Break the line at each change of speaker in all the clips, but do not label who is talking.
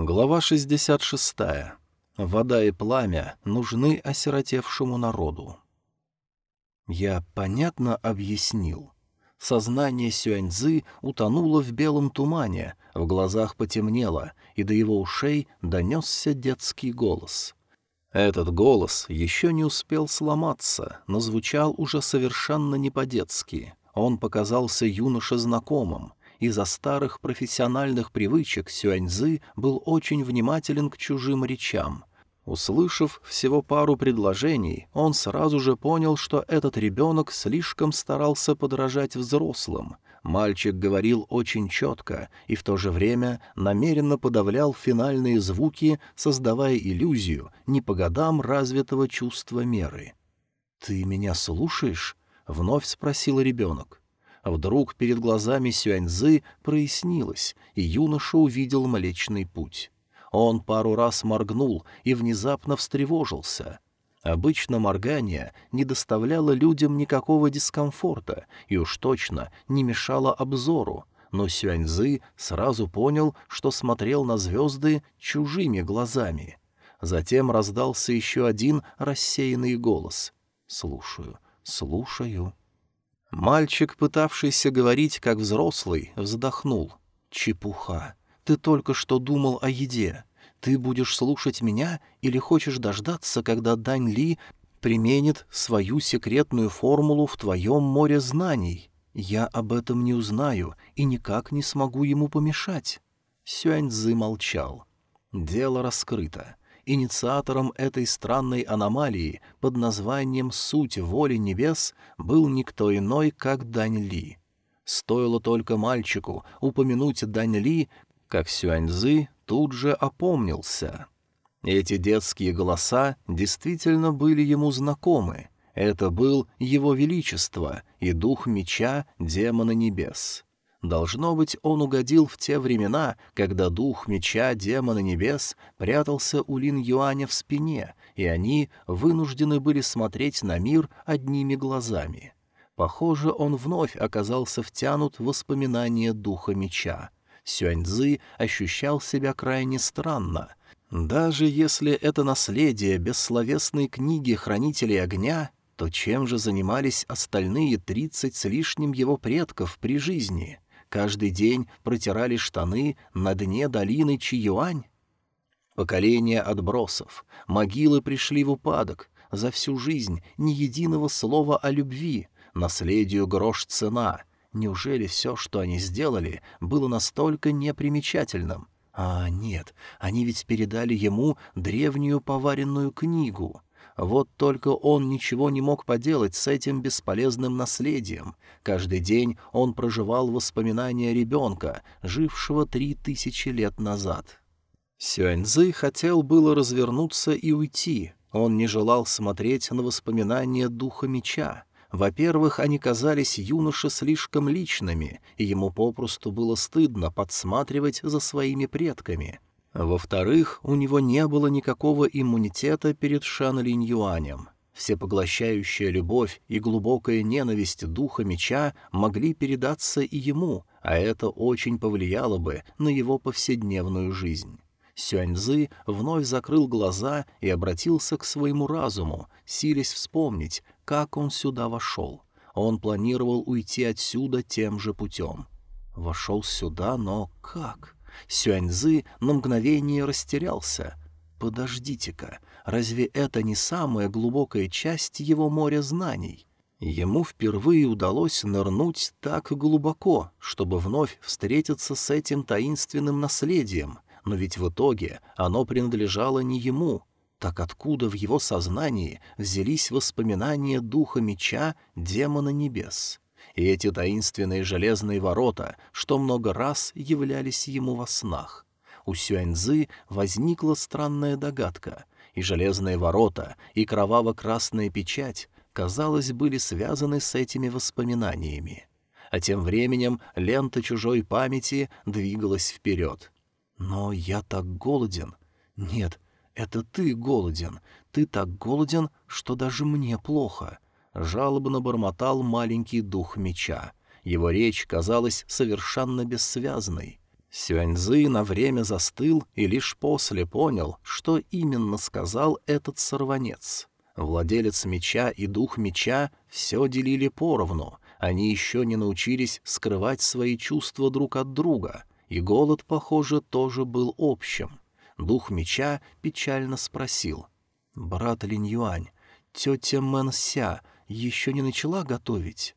Глава 66. Вода и пламя нужны осиротевшему народу. Я понятно объяснил. Сознание Сюаньзы утонуло в белом тумане, в глазах потемнело, и до его ушей донесся детский голос. Этот голос еще не успел сломаться, но звучал уже совершенно не по-детски. Он показался юноше знакомым — из-за старых профессиональных привычек Сюаньзы был очень внимателен к чужим речам. Услышав всего пару предложений, он сразу же понял, что этот ребенок слишком старался подражать взрослым. Мальчик говорил очень четко и в то же время намеренно подавлял финальные звуки, создавая иллюзию не по годам развитого чувства меры. «Ты меня слушаешь?» — вновь спросил ребенок. Вдруг перед глазами Сюаньзы прояснилось, и юноша увидел Млечный Путь. Он пару раз моргнул и внезапно встревожился. Обычно моргание не доставляло людям никакого дискомфорта и уж точно не мешало обзору, но Сюаньзы сразу понял, что смотрел на звезды чужими глазами. Затем раздался еще один рассеянный голос. «Слушаю, слушаю». Мальчик, пытавшийся говорить как взрослый, вздохнул. «Чепуха. Ты только что думал о еде. Ты будешь слушать меня или хочешь дождаться, когда Дань Ли применит свою секретную формулу в твоем море знаний? Я об этом не узнаю и никак не смогу ему помешать». Сюаньцзы молчал. Дело раскрыто. Инициатором этой странной аномалии под названием «Суть воли небес» был никто иной, как Дань Ли. Стоило только мальчику упомянуть Дань Ли, как Сюаньзы тут же опомнился. Эти детские голоса действительно были ему знакомы. Это был Его Величество и Дух Меча Демона Небес. Должно быть, он угодил в те времена, когда дух меча демона небес прятался у Лин Юаня в спине, и они вынуждены были смотреть на мир одними глазами. Похоже, он вновь оказался втянут в воспоминания духа меча. Сюаньцзы ощущал себя крайне странно. Даже если это наследие бессловесной книги «Хранителей огня», то чем же занимались остальные тридцать с лишним его предков при жизни? Каждый день протирали штаны на дне долины Чиюань? Поколение отбросов, могилы пришли в упадок, за всю жизнь ни единого слова о любви, наследию грош цена. Неужели все, что они сделали, было настолько непримечательным? А нет, они ведь передали ему древнюю поваренную книгу — вот только он ничего не мог поделать с этим бесполезным наследием. Каждый день он проживал воспоминания ребенка, жившего три тысячи лет назад. Сюаньзы хотел было развернуться и уйти. Он не желал смотреть на воспоминания духа меча. Во-первых, они казались юноше слишком личными, и ему попросту было стыдно подсматривать за своими предками — во-вторых, у него не было никакого иммунитета перед Шан Линь Юанем. Всепоглощающая любовь и глубокая ненависть духа меча могли передаться и ему, а это очень повлияло бы на его повседневную жизнь. Сюаньзы вновь закрыл глаза и обратился к своему разуму, силясь вспомнить, как он сюда вошел. Он планировал уйти отсюда тем же путем. Вошел сюда, но как? Сюаньзы на мгновение растерялся. «Подождите-ка, разве это не самая глубокая часть его моря знаний?» Ему впервые удалось нырнуть так глубоко, чтобы вновь встретиться с этим таинственным наследием, но ведь в итоге оно принадлежало не ему. Так откуда в его сознании взялись воспоминания духа меча демона небес? И эти таинственные железные ворота, что много раз являлись ему во снах. У Сюаньзы возникла странная догадка, и железные ворота, и кроваво-красная печать, казалось, были связаны с этими воспоминаниями. А тем временем лента чужой памяти двигалась вперед. «Но я так голоден. Нет, это ты голоден. Ты так голоден, что даже мне плохо жалобно бормотал маленький дух меча. Его речь казалась совершенно бессвязной. Сюаньзы на время застыл и лишь после понял, что именно сказал этот сорванец. Владелец меча и дух меча все делили поровну, они еще не научились скрывать свои чувства друг от друга, и голод, похоже, тоже был общим. Дух меча печально спросил. «Брат Линь Юань, тетя Мэн Ся еще не начала готовить?»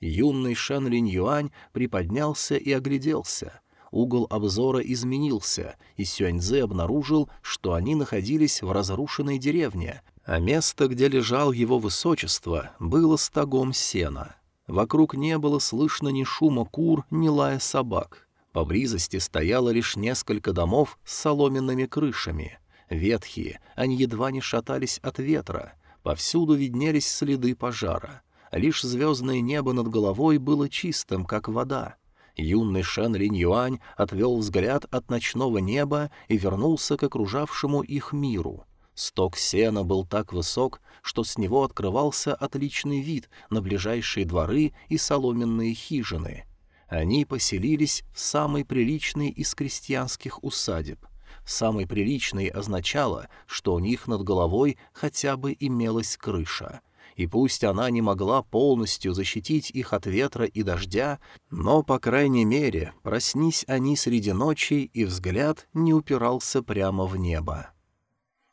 Юный Шан Линь Юань приподнялся и огляделся. Угол обзора изменился, и Сюаньзе обнаружил, что они находились в разрушенной деревне, а место, где лежал его высочество, было стогом сена. Вокруг не было слышно ни шума кур, ни лая собак. Поблизости стояло лишь несколько домов с соломенными крышами. Ветхие, они едва не шатались от ветра. Повсюду виднелись следы пожара. Лишь звездное небо над головой было чистым, как вода. Юный Шен Линь Юань отвел взгляд от ночного неба и вернулся к окружавшему их миру. Сток сена был так высок, что с него открывался отличный вид на ближайшие дворы и соломенные хижины. Они поселились в самой приличной из крестьянских усадеб. Самой приличной означало, что у них над головой хотя бы имелась крыша. И пусть она не могла полностью защитить их от ветра и дождя, но, по крайней мере, проснись они среди ночи, и взгляд не упирался прямо в небо.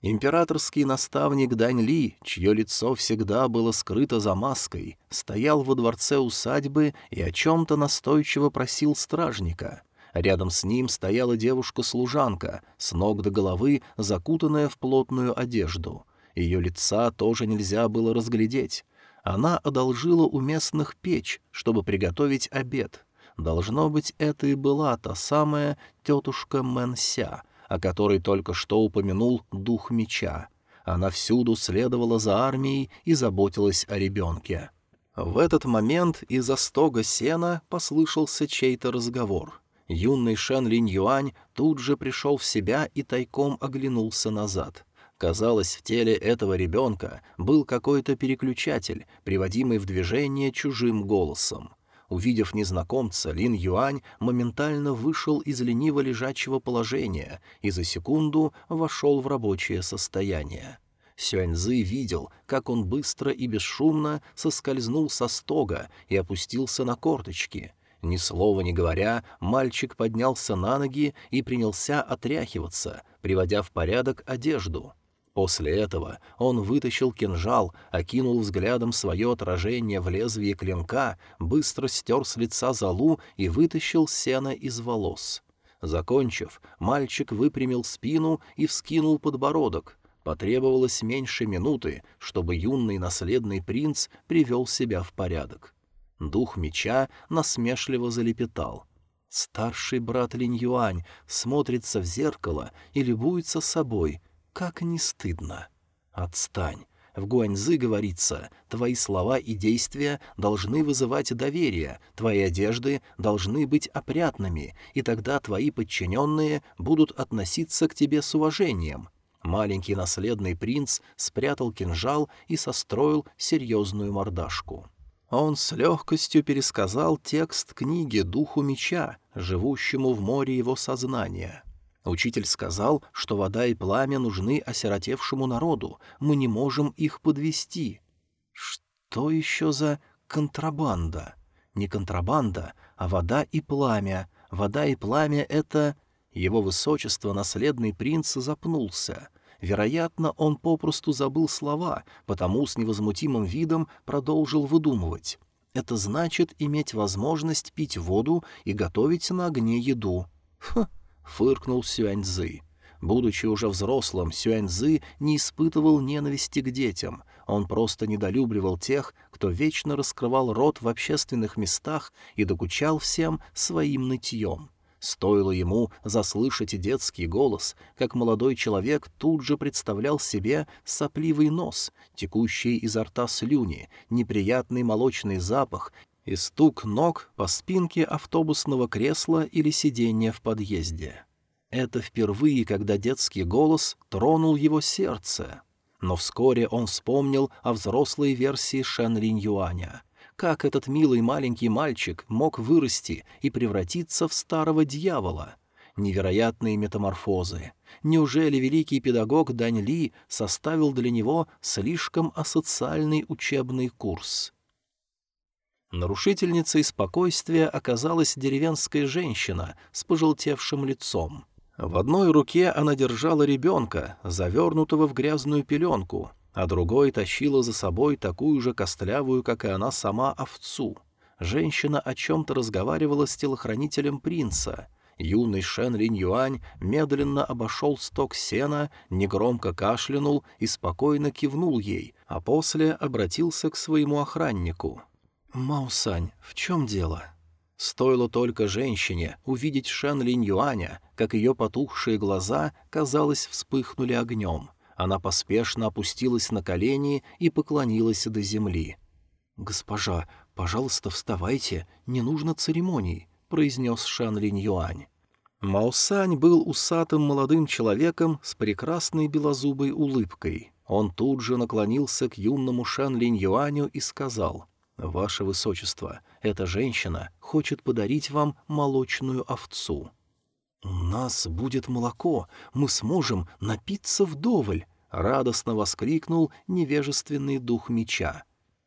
Императорский наставник Дань Ли, чье лицо всегда было скрыто за маской, стоял во дворце усадьбы и о чем-то настойчиво просил стражника. Рядом с ним стояла девушка-служанка, с ног до головы закутанная в плотную одежду. Ее лица тоже нельзя было разглядеть. Она одолжила у местных печь, чтобы приготовить обед. Должно быть, это и была та самая тетушка Мэнся — о которой только что упомянул дух меча. Она всюду следовала за армией и заботилась о ребенке. В этот момент из-за стога сена послышался чей-то разговор. Юный Шен Линь Юань тут же пришел в себя и тайком оглянулся назад. Казалось, в теле этого ребенка был какой-то переключатель, приводимый в движение чужим голосом. Увидев незнакомца, Лин Юань моментально вышел из лениво лежачего положения и за секунду вошел в рабочее состояние. Сюаньзы видел, как он быстро и бесшумно соскользнул со стога и опустился на корточки. Ни слова не говоря, мальчик поднялся на ноги и принялся отряхиваться, приводя в порядок одежду — После этого он вытащил кинжал, окинул взглядом свое отражение в лезвие клинка, быстро стер с лица залу и вытащил сено из волос. Закончив, мальчик выпрямил спину и вскинул подбородок. Потребовалось меньше минуты, чтобы юный наследный принц привел себя в порядок. Дух меча насмешливо залепетал. Старший брат Линь Юань смотрится в зеркало и любуется собой — как не стыдно. Отстань. В Гуаньзы говорится, твои слова и действия должны вызывать доверие, твои одежды должны быть опрятными, и тогда твои подчиненные будут относиться к тебе с уважением. Маленький наследный принц спрятал кинжал и состроил серьезную мордашку. Он с легкостью пересказал текст книги «Духу меча», живущему в море его сознания. Учитель сказал, что вода и пламя нужны осиротевшему народу, мы не можем их подвести. Что еще за контрабанда? Не контрабанда, а вода и пламя. Вода и пламя — это... Его высочество, наследный принц, запнулся. Вероятно, он попросту забыл слова, потому с невозмутимым видом продолжил выдумывать. Это значит иметь возможность пить воду и готовить на огне еду. Хм, фыркнул Сюаньзы. Будучи уже взрослым, Сюаньзы не испытывал ненависти к детям. Он просто недолюбливал тех, кто вечно раскрывал рот в общественных местах и докучал всем своим нытьем. Стоило ему заслышать детский голос, как молодой человек тут же представлял себе сопливый нос, текущий изо рта слюни, неприятный молочный запах и стук ног по спинке автобусного кресла или сиденья в подъезде. Это впервые, когда детский голос тронул его сердце. Но вскоре он вспомнил о взрослой версии Шен Линь Юаня. Как этот милый маленький мальчик мог вырасти и превратиться в старого дьявола? Невероятные метаморфозы. Неужели великий педагог Дань Ли составил для него слишком асоциальный учебный курс? Нарушительницей спокойствия оказалась деревенская женщина с пожелтевшим лицом. В одной руке она держала ребенка, завернутого в грязную пеленку, а другой тащила за собой такую же костлявую, как и она сама, овцу. Женщина о чем-то разговаривала с телохранителем принца. Юный Шен Линь Юань медленно обошел сток сена, негромко кашлянул и спокойно кивнул ей, а после обратился к своему охраннику. «Маусань, в чем дело?» Стоило только женщине увидеть Шен Линь Юаня, как ее потухшие глаза, казалось, вспыхнули огнем. Она поспешно опустилась на колени и поклонилась до земли. «Госпожа, пожалуйста, вставайте, не нужно церемоний», — произнес Шан Линь Юань. Маусань был усатым молодым человеком с прекрасной белозубой улыбкой. Он тут же наклонился к юному Шан Линь Юаню и сказал, «Ваше Высочество, эта женщина хочет подарить вам молочную овцу». «У нас будет молоко, мы сможем напиться вдоволь!» — радостно воскликнул невежественный дух меча.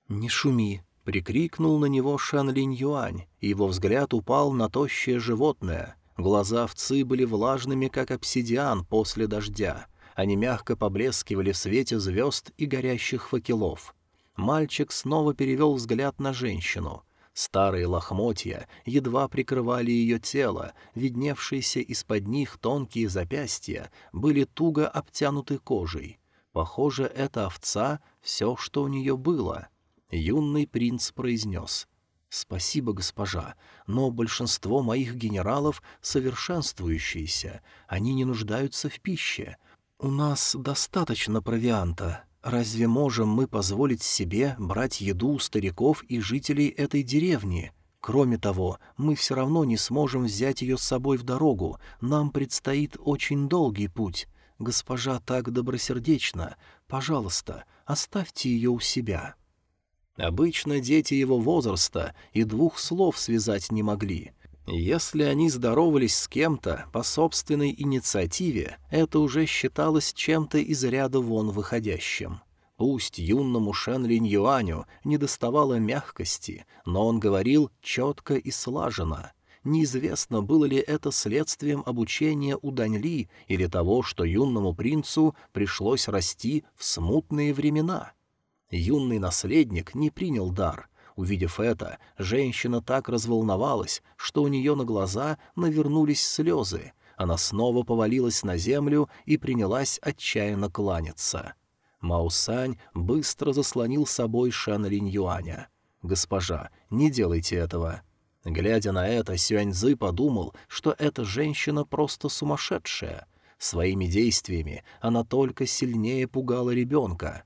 «Не шуми!» — прикрикнул на него Шан Линь Юань, его взгляд упал на тощее животное. Глаза овцы были влажными, как обсидиан после дождя. Они мягко поблескивали в свете звезд и горящих факелов. Мальчик снова перевел взгляд на женщину. Старые лохмотья едва прикрывали ее тело, видневшиеся из-под них тонкие запястья были туго обтянуты кожей. Похоже, эта овца — все, что у нее было. Юный принц произнес. «Спасибо, госпожа, но большинство моих генералов совершенствующиеся, они не нуждаются в пище. У нас достаточно провианта, Разве можем мы позволить себе брать еду у стариков и жителей этой деревни? Кроме того, мы все равно не сможем взять ее с собой в дорогу, нам предстоит очень долгий путь. Госпожа так добросердечна, пожалуйста, оставьте ее у себя». Обычно дети его возраста и двух слов связать не могли. Если они здоровались с кем-то по собственной инициативе, это уже считалось чем-то из ряда вон выходящим. Пусть юному Шен Линь Юаню не доставало мягкости, но он говорил четко и слаженно. Неизвестно, было ли это следствием обучения у Даньли или того, что юному принцу пришлось расти в смутные времена. Юный наследник не принял дар — Увидев это, женщина так разволновалась, что у нее на глаза навернулись слезы. Она снова повалилась на землю и принялась отчаянно кланяться. Маусань быстро заслонил собой Шан Линь Юаня. «Госпожа, не делайте этого». Глядя на это, Сюаньзы подумал, что эта женщина просто сумасшедшая. Своими действиями она только сильнее пугала ребенка.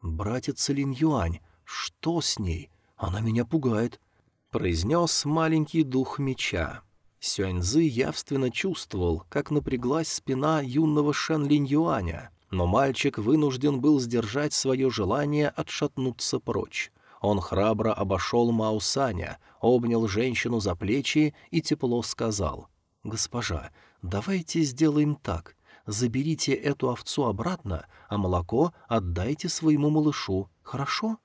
«Братец Линь Юань, что с ней? Она меня пугает», — произнес маленький дух меча. Сюаньзы явственно чувствовал, как напряглась спина юного Шэн Линь Юаня, но мальчик вынужден был сдержать свое желание отшатнуться прочь. Он храбро обошел Мао Саня, обнял женщину за плечи и тепло сказал. «Госпожа, давайте сделаем так. Заберите эту овцу обратно, а молоко отдайте своему малышу, хорошо?»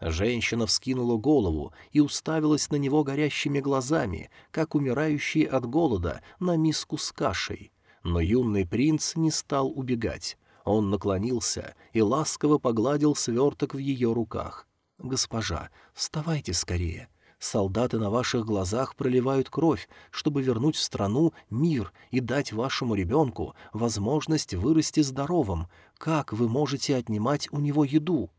Женщина вскинула голову и уставилась на него горящими глазами, как умирающий от голода на миску с кашей. Но юный принц не стал убегать. Он наклонился и ласково погладил сверток в ее руках. «Госпожа, вставайте скорее. Солдаты на ваших глазах проливают кровь, чтобы вернуть в страну мир и дать вашему ребенку возможность вырасти здоровым. Как вы можете отнимать у него еду?»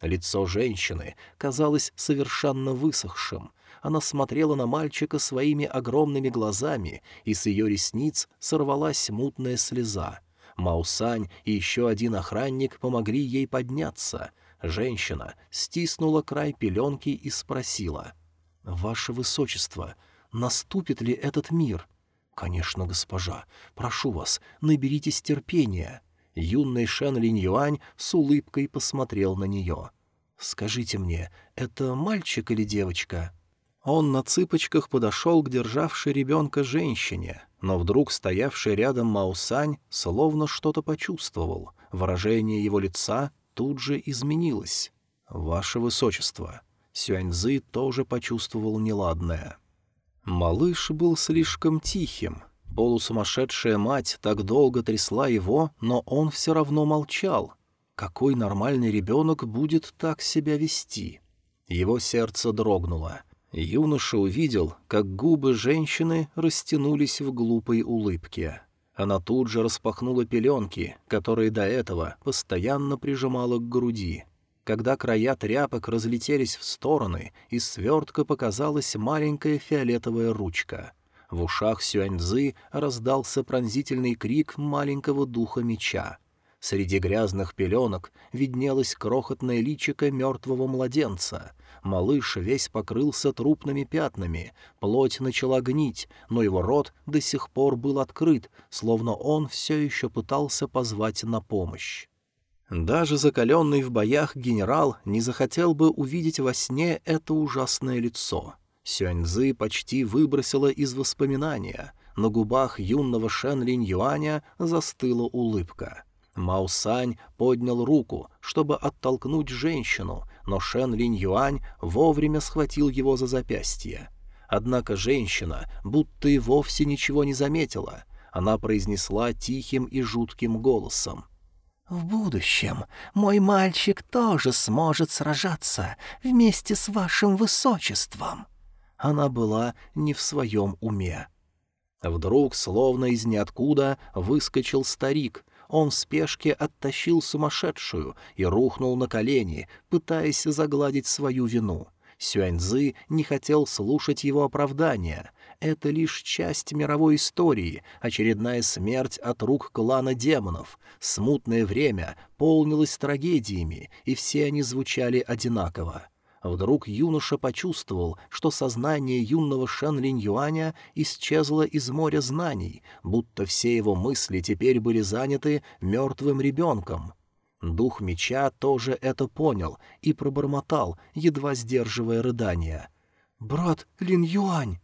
Лицо женщины казалось совершенно высохшим. Она смотрела на мальчика своими огромными глазами, и с ее ресниц сорвалась мутная слеза. Маусань и еще один охранник помогли ей подняться. Женщина стиснула край пеленки и спросила. «Ваше Высочество, наступит ли этот мир?» «Конечно, госпожа. Прошу вас, наберитесь терпения». Юный Шен Линь Юань с улыбкой посмотрел на нее. «Скажите мне, это мальчик или девочка?» Он на цыпочках подошел к державшей ребенка женщине, но вдруг стоявший рядом Маусань словно что-то почувствовал. Выражение его лица тут же изменилось. «Ваше Высочество». Сюаньзы тоже почувствовал неладное. Малыш был слишком тихим. Полусумасшедшая мать так долго трясла его, но он все равно молчал. Какой нормальный ребенок будет так себя вести? Его сердце дрогнуло. Юноша увидел, как губы женщины растянулись в глупой улыбке. Она тут же распахнула пеленки, которые до этого постоянно прижимала к груди. Когда края тряпок разлетелись в стороны, из свертка показалась маленькая фиолетовая ручка. В ушах Сюаньзы раздался пронзительный крик маленького духа меча. Среди грязных пеленок виднелось крохотное личико мертвого младенца. Малыш весь покрылся трупными пятнами, плоть начала гнить, но его рот до сих пор был открыт, словно он все еще пытался позвать на помощь. Даже закаленный в боях генерал не захотел бы увидеть во сне это ужасное лицо. Сюаньзы почти выбросила из воспоминания. На губах юного Шен Линь Юаня застыла улыбка. Маусань поднял руку, чтобы оттолкнуть женщину, но Шен Линь Юань вовремя схватил его за запястье. Однако женщина будто и вовсе ничего не заметила. Она произнесла тихим и жутким голосом — в будущем мой мальчик тоже сможет сражаться вместе с вашим высочеством. Она была не в своем уме. Вдруг, словно из ниоткуда, выскочил старик. Он в спешке оттащил сумасшедшую и рухнул на колени, пытаясь загладить свою вину. Сюаньзы не хотел слушать его оправдания это лишь часть мировой истории, очередная смерть от рук клана демонов. Смутное время полнилось трагедиями, и все они звучали одинаково. Вдруг юноша почувствовал, что сознание юного Шэн Линь Юаня исчезло из моря знаний, будто все его мысли теперь были заняты мертвым ребенком. Дух меча тоже это понял и пробормотал, едва сдерживая рыдания. «Брат Лин Юань!»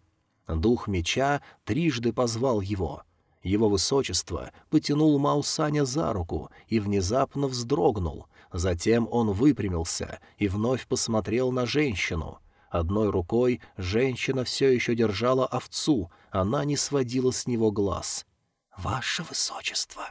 Дух меча трижды позвал его. Его высочество потянул Маусаня за руку и внезапно вздрогнул. Затем он выпрямился и вновь посмотрел на женщину. Одной рукой женщина все еще держала овцу, она не сводила с него глаз. «Ваше высочество!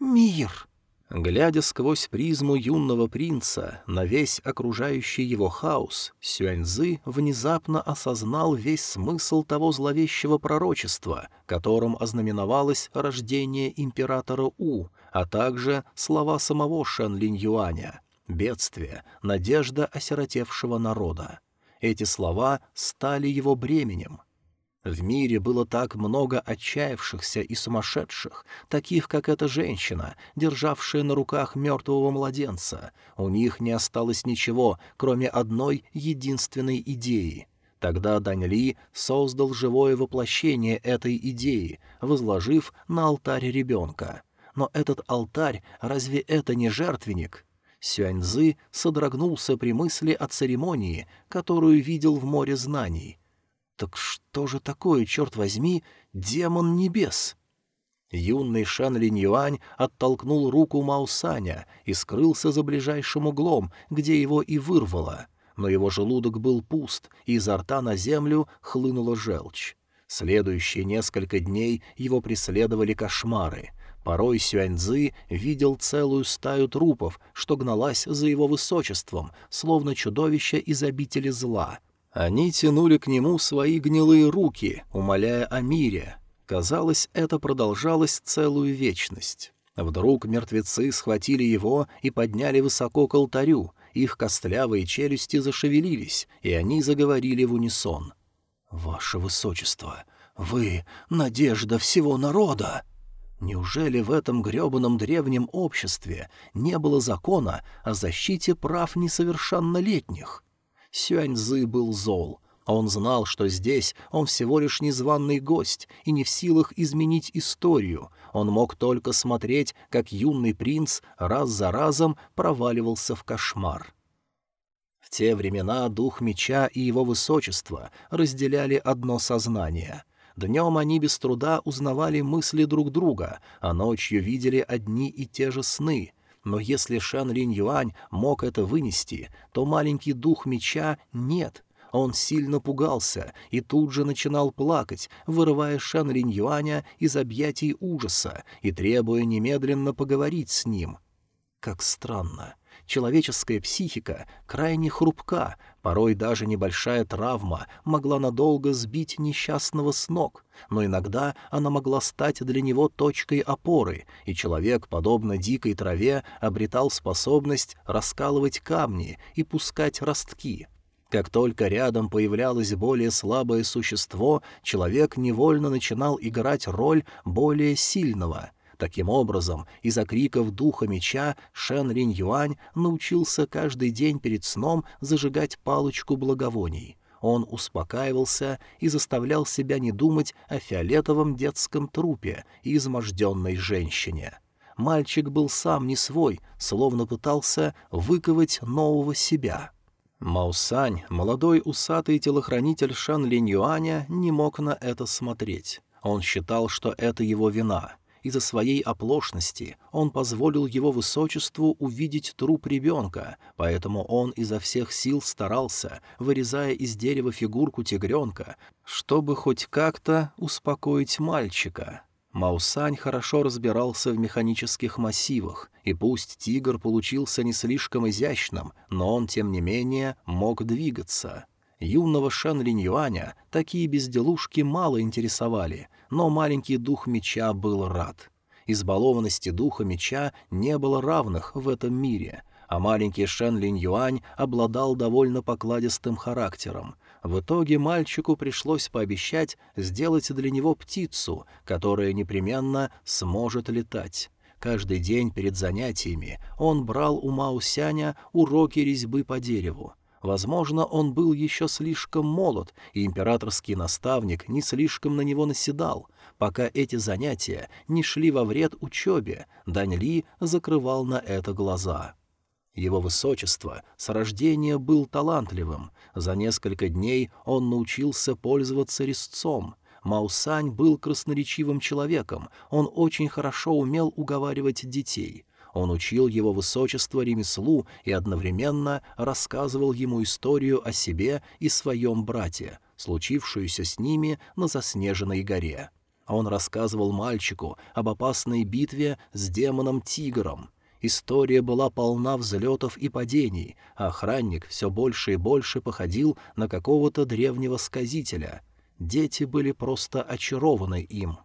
Мир!» Глядя сквозь призму юного принца на весь окружающий его хаос, Сюаньзы внезапно осознал весь смысл того зловещего пророчества, которым ознаменовалось рождение императора У, а также слова самого Шэн Линь Юаня «Бедствие, надежда осиротевшего народа». Эти слова стали его бременем — в мире было так много отчаявшихся и сумасшедших, таких, как эта женщина, державшая на руках мертвого младенца. У них не осталось ничего, кроме одной единственной идеи. Тогда Дань Ли создал живое воплощение этой идеи, возложив на алтарь ребенка. Но этот алтарь, разве это не жертвенник? Сюаньзы содрогнулся при мысли о церемонии, которую видел в море знаний — так что же такое, черт возьми, демон небес? Юный Шан Линь Юань оттолкнул руку Маусаня и скрылся за ближайшим углом, где его и вырвало. Но его желудок был пуст, и изо рта на землю хлынула желчь. Следующие несколько дней его преследовали кошмары. Порой Сюаньзы видел целую стаю трупов, что гналась за его высочеством, словно чудовище из обители зла — они тянули к нему свои гнилые руки, умоляя о мире. Казалось, это продолжалось целую вечность. Вдруг мертвецы схватили его и подняли высоко к алтарю, их костлявые челюсти зашевелились, и они заговорили в унисон. «Ваше Высочество, вы — надежда всего народа!» Неужели в этом грёбаном древнем обществе не было закона о защите прав несовершеннолетних? Сюаньзы был зол. Он знал, что здесь он всего лишь незваный гость и не в силах изменить историю. Он мог только смотреть, как юный принц раз за разом проваливался в кошмар. В те времена дух меча и его высочество разделяли одно сознание. Днем они без труда узнавали мысли друг друга, а ночью видели одни и те же сны. Но если Шан Линь Юань мог это вынести, то маленький дух меча нет — он сильно пугался и тут же начинал плакать, вырывая Шан Линь Юаня из объятий ужаса и требуя немедленно поговорить с ним. Как странно. Человеческая психика крайне хрупка, порой даже небольшая травма могла надолго сбить несчастного с ног, но иногда она могла стать для него точкой опоры, и человек, подобно дикой траве, обретал способность раскалывать камни и пускать ростки — как только рядом появлялось более слабое существо, человек невольно начинал играть роль более сильного. Таким образом, из-за криков духа меча Шен Ринь Юань научился каждый день перед сном зажигать палочку благовоний. Он успокаивался и заставлял себя не думать о фиолетовом детском трупе и изможденной женщине. Мальчик был сам не свой, словно пытался выковать нового себя — Маусань, молодой усатый телохранитель Шан Линь Юаня, не мог на это смотреть. Он считал, что это его вина. Из-за своей оплошности он позволил его высочеству увидеть труп ребенка, поэтому он изо всех сил старался, вырезая из дерева фигурку тигренка, чтобы хоть как-то успокоить мальчика. Маусань хорошо разбирался в механических массивах, и пусть тигр получился не слишком изящным, но он, тем не менее, мог двигаться. Юного Шан Линь Юаня такие безделушки мало интересовали, но маленький дух меча был рад. Избалованности духа меча не было равных в этом мире, а маленький Шен Линь Юань обладал довольно покладистым характером, в итоге мальчику пришлось пообещать сделать для него птицу, которая непременно сможет летать. Каждый день перед занятиями он брал у Маусяня уроки резьбы по дереву. Возможно, он был еще слишком молод, и императорский наставник не слишком на него наседал. Пока эти занятия не шли во вред учебе, Дань Ли закрывал на это глаза. Его высочество с рождения был талантливым. За несколько дней он научился пользоваться резцом. Маусань был красноречивым человеком, он очень хорошо умел уговаривать детей. Он учил его высочество ремеслу и одновременно рассказывал ему историю о себе и своем брате, случившуюся с ними на заснеженной горе. Он рассказывал мальчику об опасной битве с демоном-тигром — История была полна взлетов и падений, а охранник все больше и больше походил на какого-то древнего сказителя. Дети были просто очарованы им.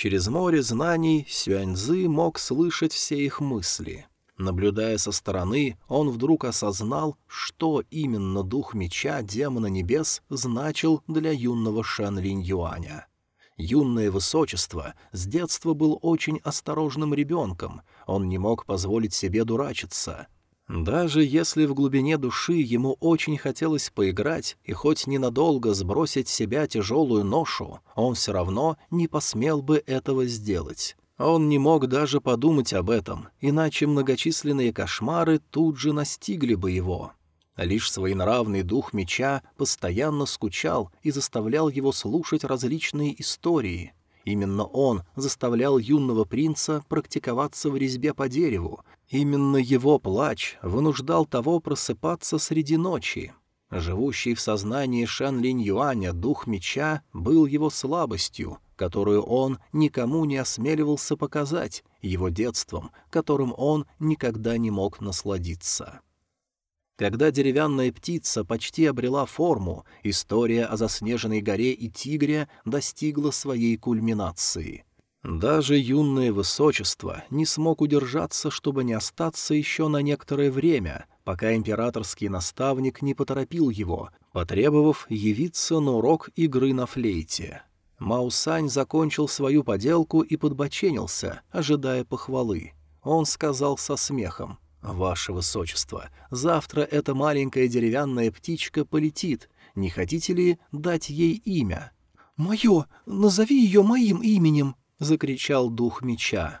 Через море знаний Сюаньзы мог слышать все их мысли. Наблюдая со стороны, он вдруг осознал, что именно дух меча демона небес значил для юного Шэн Линь Юаня. Юное высочество с детства был очень осторожным ребенком, он не мог позволить себе дурачиться. Даже если в глубине души ему очень хотелось поиграть и хоть ненадолго сбросить себя тяжелую ношу, он все равно не посмел бы этого сделать. Он не мог даже подумать об этом, иначе многочисленные кошмары тут же настигли бы его. Лишь своенравный дух меча постоянно скучал и заставлял его слушать различные истории. Именно он заставлял юного принца практиковаться в резьбе по дереву. Именно его плач вынуждал того просыпаться среди ночи. Живущий в сознании Шан Линь Юаня дух меча был его слабостью, которую он никому не осмеливался показать, его детством, которым он никогда не мог насладиться. Когда деревянная птица почти обрела форму, история о заснеженной горе и тигре достигла своей кульминации. Даже юное высочество не смог удержаться, чтобы не остаться еще на некоторое время, пока императорский наставник не поторопил его, потребовав явиться на урок игры на флейте. Маусань закончил свою поделку и подбоченился, ожидая похвалы. Он сказал со смехом — «Ваше высочество, завтра эта маленькая деревянная птичка полетит. Не хотите ли дать ей имя?» «Мое! Назови ее моим именем!» — закричал дух меча.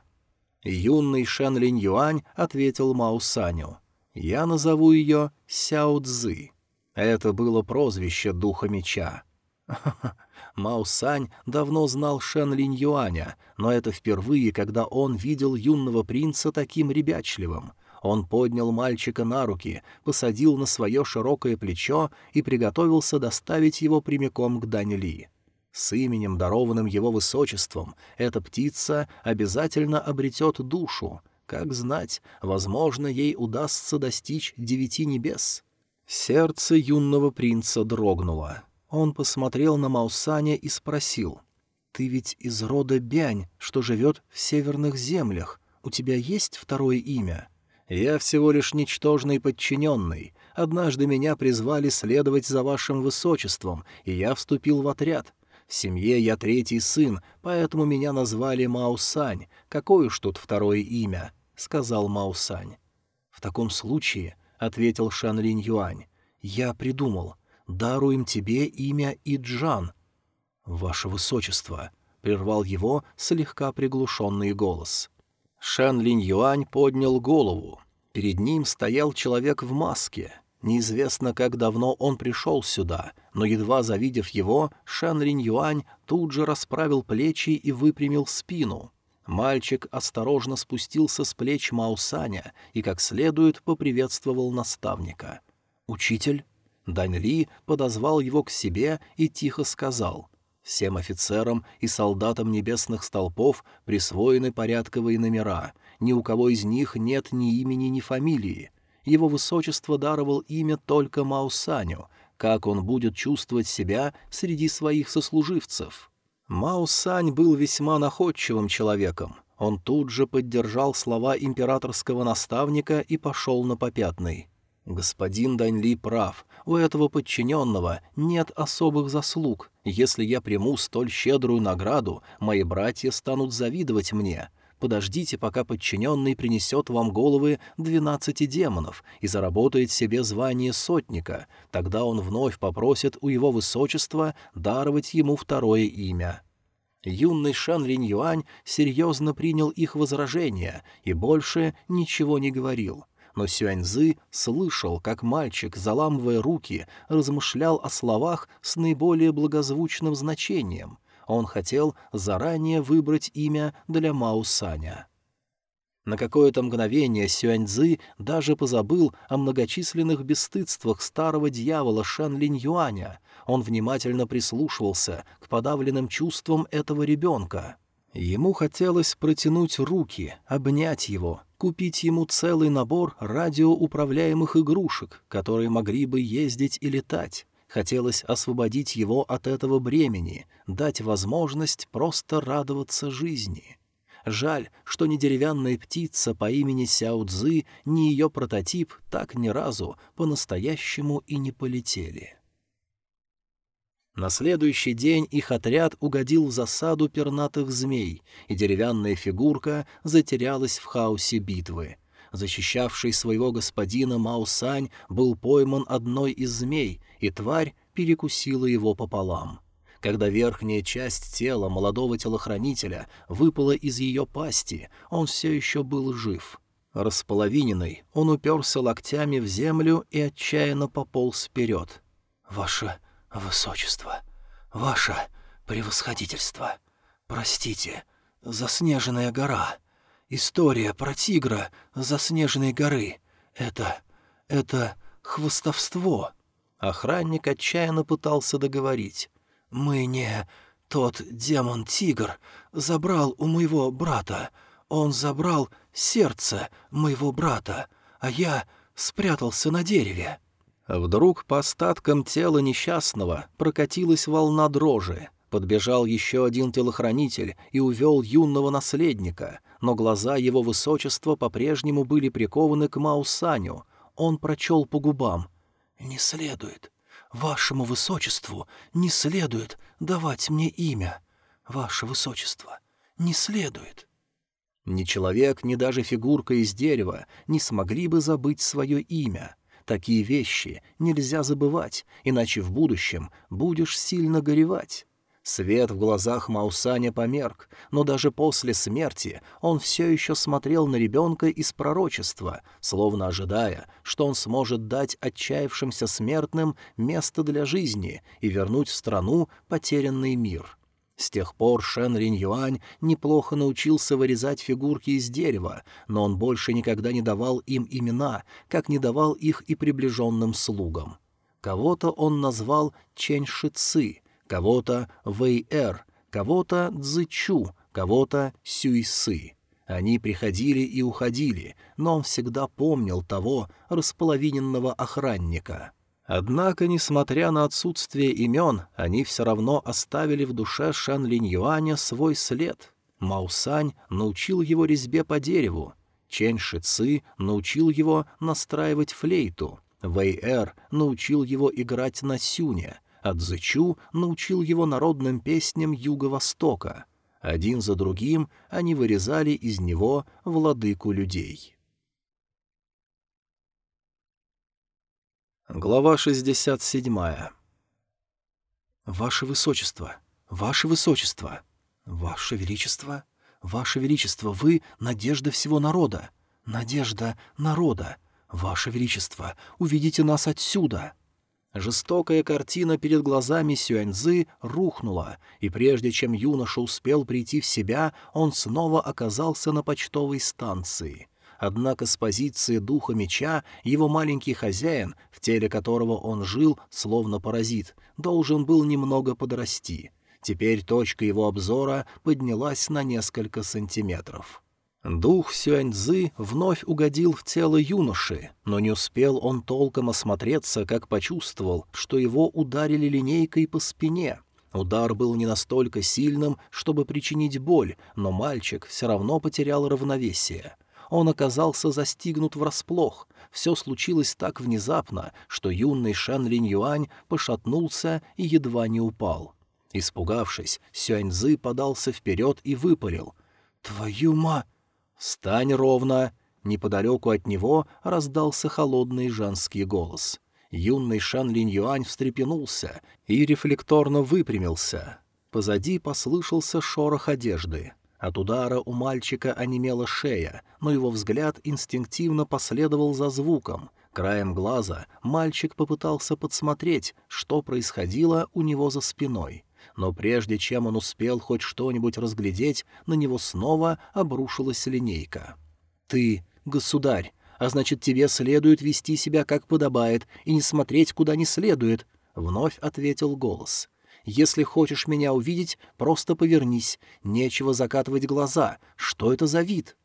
Юный Шэн Линь Юань ответил Маусаню. Я назову ее Сяо Цзы. Это было прозвище Духа Меча. Мао Сань давно знал Шен Линь Юаня, но это впервые, когда он видел юного принца таким ребячливым. Он поднял мальчика на руки, посадил на свое широкое плечо и приготовился доставить его прямиком к Дань Ли. С именем, дарованным его высочеством, эта птица обязательно обретет душу. Как знать, возможно, ей удастся достичь девяти небес. Сердце юного принца дрогнуло. Он посмотрел на Маусаня и спросил. «Ты ведь из рода Бянь, что живет в северных землях. У тебя есть второе имя?» «Я всего лишь ничтожный подчиненный. Однажды меня призвали следовать за вашим высочеством, и я вступил в отряд. В семье я третий сын, поэтому меня назвали Маусань. Какое уж тут второе имя?» — сказал Маусань. «В таком случае», — ответил Шан Линь Юань, — «я придумал даруем тебе имя Иджан». «Ваше Высочество», — прервал его слегка приглушенный голос. Шэн Линь Юань поднял голову. Перед ним стоял человек в маске. Неизвестно, как давно он пришел сюда, но, едва завидев его, Шэн Линь Юань тут же расправил плечи и выпрямил спину. Мальчик осторожно спустился с плеч Маусаня и как следует поприветствовал наставника. «Учитель?» Дань Ли подозвал его к себе и тихо сказал. «Всем офицерам и солдатам небесных столпов присвоены порядковые номера. Ни у кого из них нет ни имени, ни фамилии. Его высочество даровал имя только Маусаню. Как он будет чувствовать себя среди своих сослуживцев?» Маусань был весьма находчивым человеком. Он тут же поддержал слова императорского наставника и пошел на попятный. «Господин Даньли прав. У этого подчиненного нет особых заслуг. Если я приму столь щедрую награду, мои братья станут завидовать мне. Подождите, пока подчиненный принесет вам головы двенадцати демонов и заработает себе звание сотника. Тогда он вновь попросит у его высочества даровать ему второе имя». Юный Шан Линь Юань серьезно принял их возражения и больше ничего не говорил но Сюаньзы слышал, как мальчик, заламывая руки, размышлял о словах с наиболее благозвучным значением. Он хотел заранее выбрать имя для Мао. На какое-то мгновение Сюаньзы даже позабыл о многочисленных бесстыдствах старого дьявола Шан Линь Юаня. Он внимательно прислушивался к подавленным чувствам этого ребенка. Ему хотелось протянуть руки, обнять его, купить ему целый набор радиоуправляемых игрушек, которые могли бы ездить и летать. Хотелось освободить его от этого бремени, дать возможность просто радоваться жизни. Жаль, что ни деревянная птица по имени Сяо Цзы, ни ее прототип так ни разу по-настоящему и не полетели. На следующий день их отряд угодил в засаду пернатых змей, и деревянная фигурка затерялась в хаосе битвы. Защищавший своего господина Маусань был пойман одной из змей, и тварь перекусила его пополам. Когда верхняя часть тела молодого телохранителя выпала из ее пасти, он все еще был жив. Располовиненный, он уперся локтями в землю и отчаянно пополз вперед. «Ваше «Высочество, ваше превосходительство, простите, заснеженная гора, история про тигра заснеженной горы — это... это хвостовство». Охранник отчаянно пытался договорить. «Мы не... Тот демон-тигр забрал у моего брата. Он забрал сердце моего брата, а я спрятался на дереве». Вдруг по остаткам тела несчастного прокатилась волна дрожи. Подбежал еще один телохранитель и увел юного наследника, но глаза его высочества по-прежнему были прикованы к Маусаню. Он прочел по губам. «Не следует. Вашему высочеству не следует давать мне имя. Ваше высочество, не следует». Ни человек, ни даже фигурка из дерева не смогли бы забыть свое имя. Такие вещи нельзя забывать, иначе в будущем будешь сильно горевать. Свет в глазах Маусаня померк, но даже после смерти он все еще смотрел на ребенка из пророчества, словно ожидая, что он сможет дать отчаявшимся смертным место для жизни и вернуть в страну потерянный мир. С тех пор Шен Ринь Юань неплохо научился вырезать фигурки из дерева, но он больше никогда не давал им имена, как не давал их и приближенным слугам. Кого-то он назвал Чэнь Ши Ци — кого-то Вэй-Эр, кого-то Цзычу, кого-то Сюйсы. Они приходили и уходили, но он всегда помнил того располовиненного охранника. Однако, несмотря на отсутствие имен, они все равно оставили в душе Шэн Линь Юаня свой след. Маусань научил его резьбе по дереву, Чэнь Ши Ци научил его настраивать флейту, Вэй-Эр научил его играть на сюне — а Цзычу научил его народным песням Юго-Востока. Один за другим они вырезали из него владыку людей. Глава 67. «Ваше Высочество! Ваше Высочество! Ваше Величество! Ваше Величество, вы — надежда всего народа! Надежда народа! Ваше Величество, уведите нас отсюда!» Жестокая картина перед глазами Сюаньзы рухнула, и прежде чем юноша успел прийти в себя, он снова оказался на почтовой станции. Однако с позиции духа меча его маленький хозяин, в теле которого он жил, словно паразит, должен был немного подрасти. Теперь точка его обзора поднялась на несколько сантиметров. Дух Сюаньзы вновь угодил в тело юноши, но не успел он толком осмотреться, как почувствовал, что его ударили линейкой по спине. Удар был не настолько сильным, чтобы причинить боль, но мальчик все равно потерял равновесие. Он оказался застигнут врасплох. Все случилось так внезапно, что юный Шан Линь Юань пошатнулся и едва не упал. Испугавшись, Сюаньзы подался вперед и выпалил. «Твою ма...» «Встань ровно!» Неподалеку от него раздался холодный женский голос. Юный Шан Линь Юань встрепенулся и рефлекторно выпрямился. Позади послышался шорох одежды. От удара у мальчика онемела шея, но его взгляд инстинктивно последовал за звуком. Краем глаза мальчик попытался подсмотреть, что происходило у него за спиной но прежде чем он успел хоть что-нибудь разглядеть, на него снова обрушилась линейка. «Ты — государь, а значит, тебе следует вести себя как подобает и не смотреть, куда не следует», — вновь ответил голос. «Если хочешь меня увидеть, просто повернись, нечего закатывать глаза, что это за вид?»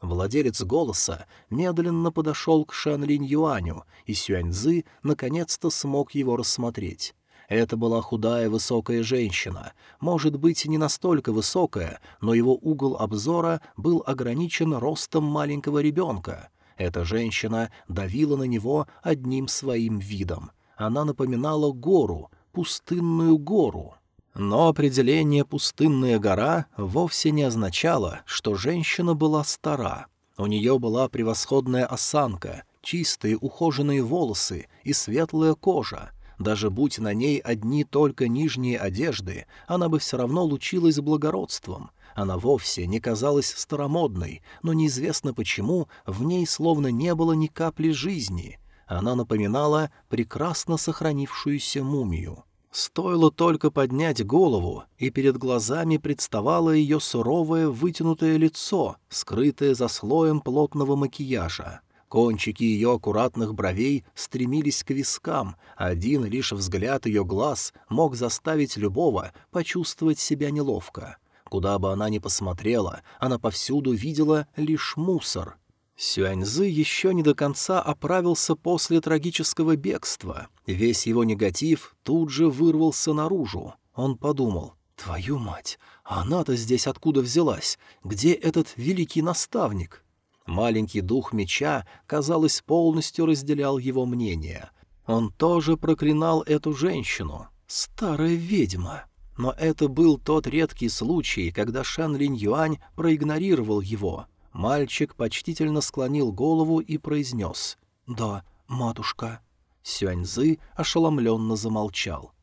Владелец голоса медленно подошел к Шан Линь Юаню, и Сюаньзы наконец-то смог его рассмотреть. Это была худая высокая женщина, может быть, не настолько высокая, но его угол обзора был ограничен ростом маленького ребенка. Эта женщина давила на него одним своим видом. Она напоминала гору, пустынную гору. Но определение «пустынная гора» вовсе не означало, что женщина была стара. У нее была превосходная осанка, чистые ухоженные волосы и светлая кожа — даже будь на ней одни только нижние одежды, она бы все равно лучилась благородством. Она вовсе не казалась старомодной, но неизвестно почему в ней словно не было ни капли жизни. Она напоминала прекрасно сохранившуюся мумию. Стоило только поднять голову, и перед глазами представало ее суровое вытянутое лицо, скрытое за слоем плотного макияжа. Кончики ее аккуратных бровей стремились к вискам, один лишь взгляд ее глаз мог заставить любого почувствовать себя неловко. Куда бы она ни посмотрела, она повсюду видела лишь мусор. Сюаньзы еще не до конца оправился после трагического бегства. Весь его негатив тут же вырвался наружу. Он подумал, «Твою мать, она-то здесь откуда взялась? Где этот великий наставник?» Маленький дух меча, казалось, полностью разделял его мнение. Он тоже проклинал эту женщину. Старая ведьма. Но это был тот редкий случай, когда Шан Линь Юань проигнорировал его. Мальчик почтительно склонил голову и произнес «Да, матушка». Сюаньзы ошеломленно замолчал.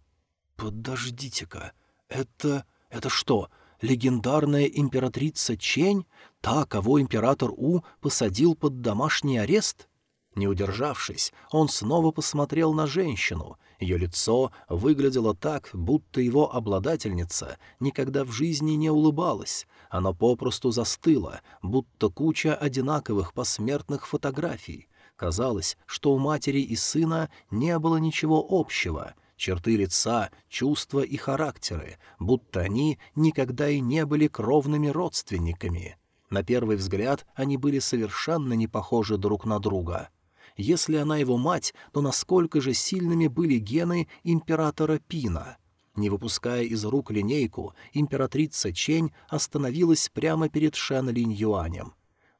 «Подождите-ка, Это... это что, легендарная императрица Чень? Та, кого император У посадил под домашний арест? Не удержавшись, он снова посмотрел на женщину. Ее лицо выглядело так, будто его обладательница никогда в жизни не улыбалась. Оно попросту застыло, будто куча одинаковых посмертных фотографий. Казалось, что у матери и сына не было ничего общего — черты лица, чувства и характеры, будто они никогда и не были кровными родственниками. На первый взгляд они были совершенно не похожи друг на друга. Если она его мать, то насколько же сильными были гены императора Пина? Не выпуская из рук линейку, императрица Чень остановилась прямо перед Шэн Линь Юанем.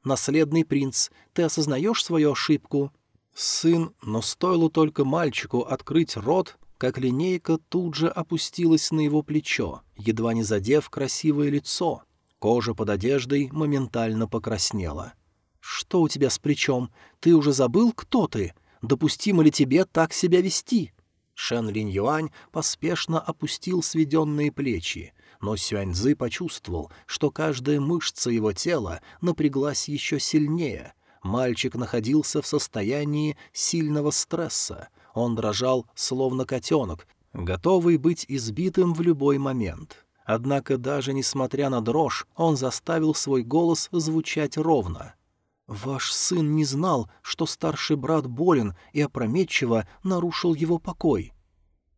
«Наследный принц, ты осознаешь свою ошибку?» Сын, но стоило только мальчику открыть рот, как линейка тут же опустилась на его плечо, едва не задев красивое лицо. Кожа под одеждой моментально покраснела. «Что у тебя с плечом? Ты уже забыл, кто ты? Допустимо ли тебе так себя вести?» Шен Линь Юань поспешно опустил сведенные плечи, но Сюаньзы почувствовал, что каждая мышца его тела напряглась еще сильнее. Мальчик находился в состоянии сильного стресса. Он дрожал, словно котенок, готовый быть избитым в любой момент. Однако даже несмотря на дрожь, он заставил свой голос звучать ровно — «Ваш сын не знал, что старший брат болен и опрометчиво нарушил его покой».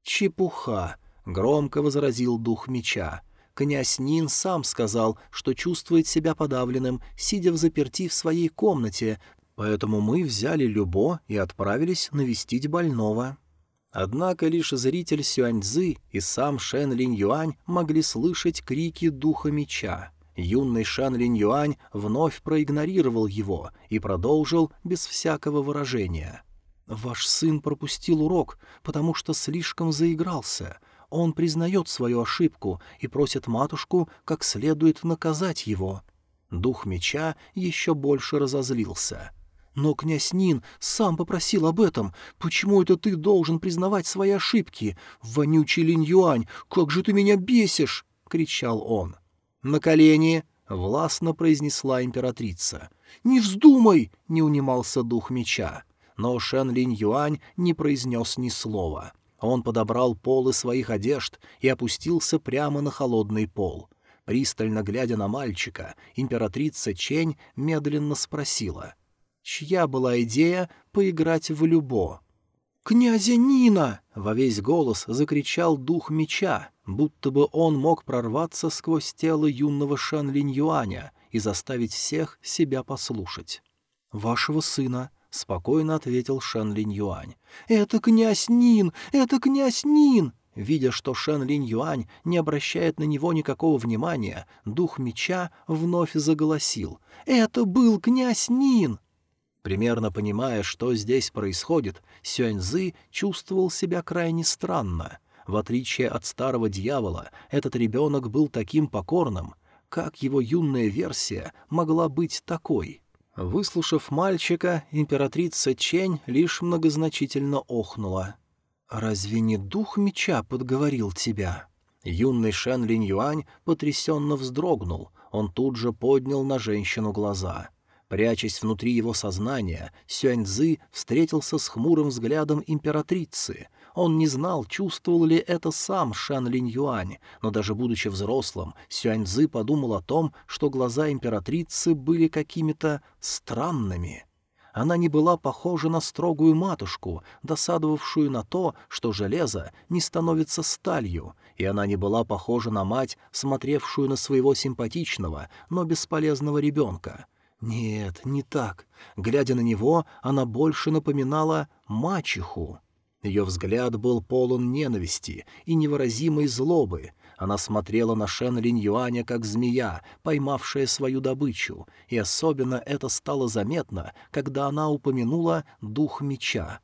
«Чепуха!» — громко возразил дух меча. Князь Нин сам сказал, что чувствует себя подавленным, сидя в заперти в своей комнате, поэтому мы взяли Любо и отправились навестить больного. Однако лишь зритель Сюаньзы и сам Шен Линь Юань могли слышать крики духа меча. Юный Шан Линь Юань вновь проигнорировал его и продолжил без всякого выражения. «Ваш сын пропустил урок, потому что слишком заигрался. Он признает свою ошибку и просит матушку как следует наказать его». Дух меча еще больше разозлился. «Но князь Нин сам попросил об этом. Почему это ты должен признавать свои ошибки? Вонючий Линь Юань, как же ты меня бесишь!» — кричал он. «На колени!» — властно произнесла императрица. «Не вздумай!» — не унимался дух меча. Но Шен Линь Юань не произнес ни слова. Он подобрал полы своих одежд и опустился прямо на холодный пол. Пристально глядя на мальчика, императрица Чень медленно спросила. «Чья была идея поиграть в любо?» «Князя Нина!» — во весь голос закричал дух меча, будто бы он мог прорваться сквозь тело юного Шан Линь Юаня и заставить всех себя послушать. «Вашего сына», — спокойно ответил Шан Линь Юань. «Это князь Нин! Это князь Нин!» Видя, что Шэн Линь Юань не обращает на него никакого внимания, дух меча вновь заголосил. «Это был князь Нин!» Примерно понимая, что здесь происходит, Сюаньзы чувствовал себя крайне странно. В отличие от старого дьявола, этот ребенок был таким покорным. Как его юная версия могла быть такой? Выслушав мальчика, императрица Чень лишь многозначительно охнула. «Разве не дух меча подговорил тебя?» Юный Шен Линь Юань потрясенно вздрогнул. Он тут же поднял на женщину глаза. Прячась внутри его сознания, Сюаньзы встретился с хмурым взглядом императрицы — он не знал, чувствовал ли это сам Шан Линь Юань, но даже будучи взрослым, Сюаньзы подумал о том, что глаза императрицы были какими-то странными. Она не была похожа на строгую матушку, досадовавшую на то, что железо не становится сталью, и она не была похожа на мать, смотревшую на своего симпатичного, но бесполезного ребенка. Нет, не так. Глядя на него, она больше напоминала мачеху. Ее взгляд был полон ненависти и невыразимой злобы. Она смотрела на Шен Линь Юаня как змея, поймавшая свою добычу, и особенно это стало заметно, когда она упомянула дух меча.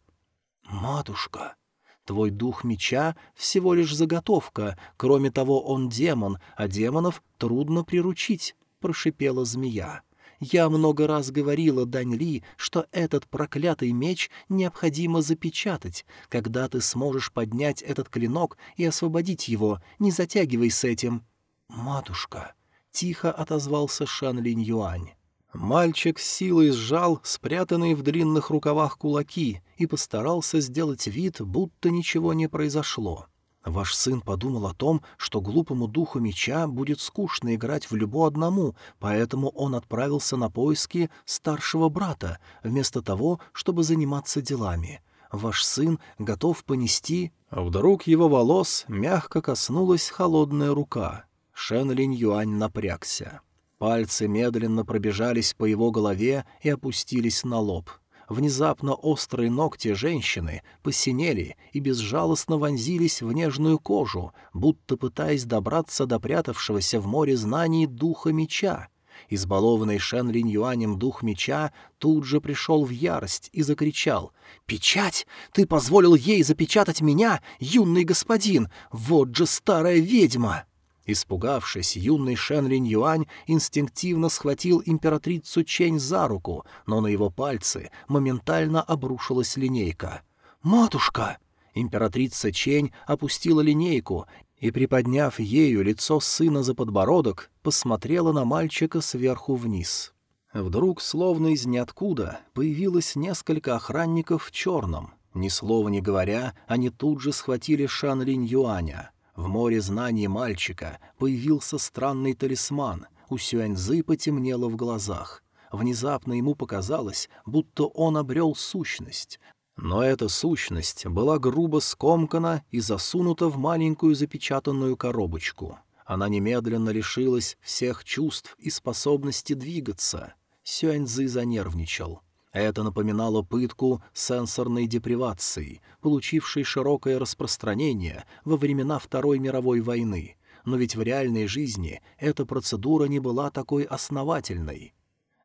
«Матушка!» Твой дух меча — всего лишь заготовка, кроме того, он демон, а демонов трудно приручить», — прошипела змея. Я много раз говорила Дань Ли, что этот проклятый меч необходимо запечатать. Когда ты сможешь поднять этот клинок и освободить его, не затягивай с этим». «Матушка», — тихо отозвался Шан Линь Юань. Мальчик с силой сжал спрятанные в длинных рукавах кулаки и постарался сделать вид, будто ничего не произошло. Ваш сын подумал о том, что глупому духу меча будет скучно играть в любо одному, поэтому он отправился на поиски старшего брата, вместо того, чтобы заниматься делами. Ваш сын готов понести... Вдруг его волос мягко коснулась холодная рука. Шен Линь Юань напрягся. Пальцы медленно пробежались по его голове и опустились на лоб. Внезапно острые ногти женщины посинели и безжалостно вонзились в нежную кожу, будто пытаясь добраться до прятавшегося в море знаний духа меча. Избалованный Шен Линь Юанем дух меча тут же пришел в ярость и закричал. «Печать! Ты позволил ей запечатать меня, юный господин! Вот же старая ведьма!» Испугавшись, юный Шен Линь Юань инстинктивно схватил императрицу Чень за руку, но на его пальцы моментально обрушилась линейка. «Матушка!» Императрица Чень опустила линейку и, приподняв ею лицо сына за подбородок, посмотрела на мальчика сверху вниз. Вдруг, словно из ниоткуда, появилось несколько охранников в черном. Ни слова не говоря, они тут же схватили Шан Линь Юаня — в море знаний мальчика появился странный талисман, у Сюаньзы потемнело в глазах. Внезапно ему показалось, будто он обрел сущность. Но эта сущность была грубо скомкана и засунута в маленькую запечатанную коробочку. Она немедленно лишилась всех чувств и способности двигаться. Сюаньзы занервничал — это напоминало пытку сенсорной депривации, получившей широкое распространение во времена Второй мировой войны. Но ведь в реальной жизни эта процедура не была такой основательной.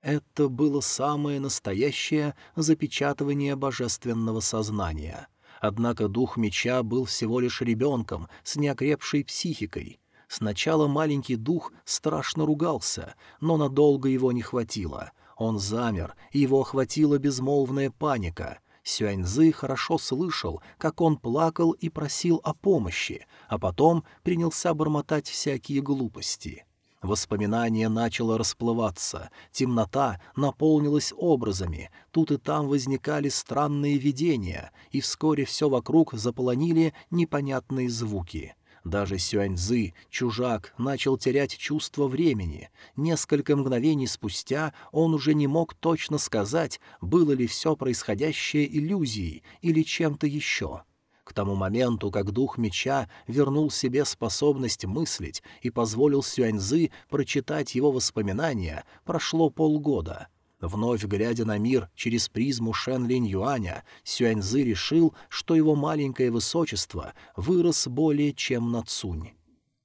Это было самое настоящее запечатывание божественного сознания. Однако дух меча был всего лишь ребенком с неокрепшей психикой. Сначала маленький дух страшно ругался, но надолго его не хватило — он замер, и его охватила безмолвная паника. Сюаньзы хорошо слышал, как он плакал и просил о помощи, а потом принялся бормотать всякие глупости. Воспоминание начало расплываться, темнота наполнилась образами, тут и там возникали странные видения, и вскоре все вокруг заполонили непонятные звуки — даже Сюаньзы, чужак, начал терять чувство времени. Несколько мгновений спустя он уже не мог точно сказать, было ли все происходящее иллюзией или чем-то еще. К тому моменту, как дух меча вернул себе способность мыслить и позволил Сюаньзы прочитать его воспоминания, прошло полгода — Вновь глядя на мир через призму Шен Линь Юаня, Сюаньзы решил, что его маленькое высочество вырос более чем на Цунь.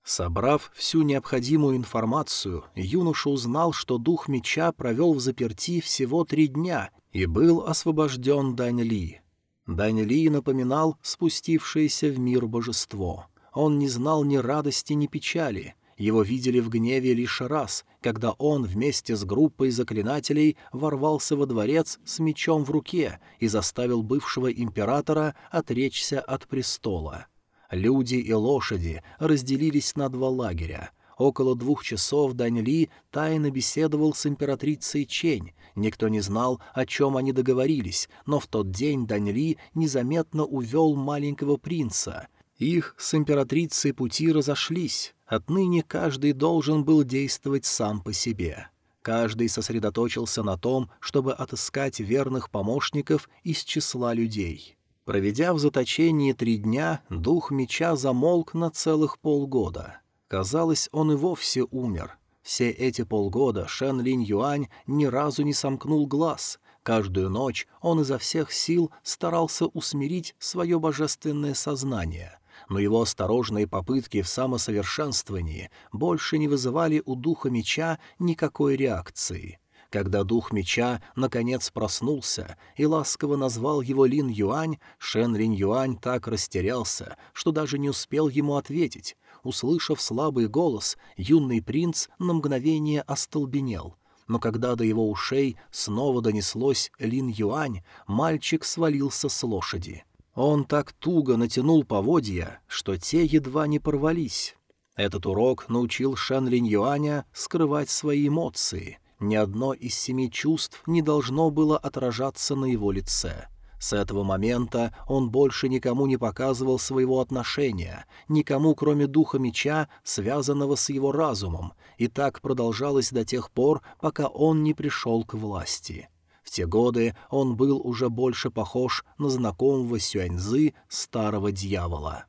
Собрав всю необходимую информацию, юноша узнал, что дух меча провел в заперти всего три дня и был освобожден Дань Ли. Дань Ли напоминал спустившееся в мир божество. Он не знал ни радости, ни печали. Его видели в гневе лишь раз, когда он вместе с группой заклинателей ворвался во дворец с мечом в руке и заставил бывшего императора отречься от престола. Люди и лошади разделились на два лагеря. Около двух часов Дань Ли тайно беседовал с императрицей Чень. Никто не знал, о чем они договорились, но в тот день Дань Ли незаметно увел маленького принца. Их с императрицей пути разошлись. Отныне каждый должен был действовать сам по себе. Каждый сосредоточился на том, чтобы отыскать верных помощников из числа людей. Проведя в заточении три дня, дух меча замолк на целых полгода. Казалось, он и вовсе умер. Все эти полгода Шен Линь Юань ни разу не сомкнул глаз. Каждую ночь он изо всех сил старался усмирить свое божественное сознание но его осторожные попытки в самосовершенствовании больше не вызывали у духа меча никакой реакции. Когда дух меча наконец проснулся и ласково назвал его Лин Юань, Шен Лин Юань так растерялся, что даже не успел ему ответить. Услышав слабый голос, юный принц на мгновение остолбенел. но когда до его ушей снова донеслось Лин Юань, мальчик свалился с лошади. Он так туго натянул поводья, что те едва не порвались. Этот урок научил Шэн Линь Юаня скрывать свои эмоции. Ни одно из семи чувств не должно было отражаться на его лице. С этого момента он больше никому не показывал своего отношения, никому, кроме духа меча, связанного с его разумом, и так продолжалось до тех пор, пока он не пришел к власти. В те годы он был уже больше похож на знакомого Сюаньзы старого дьявола.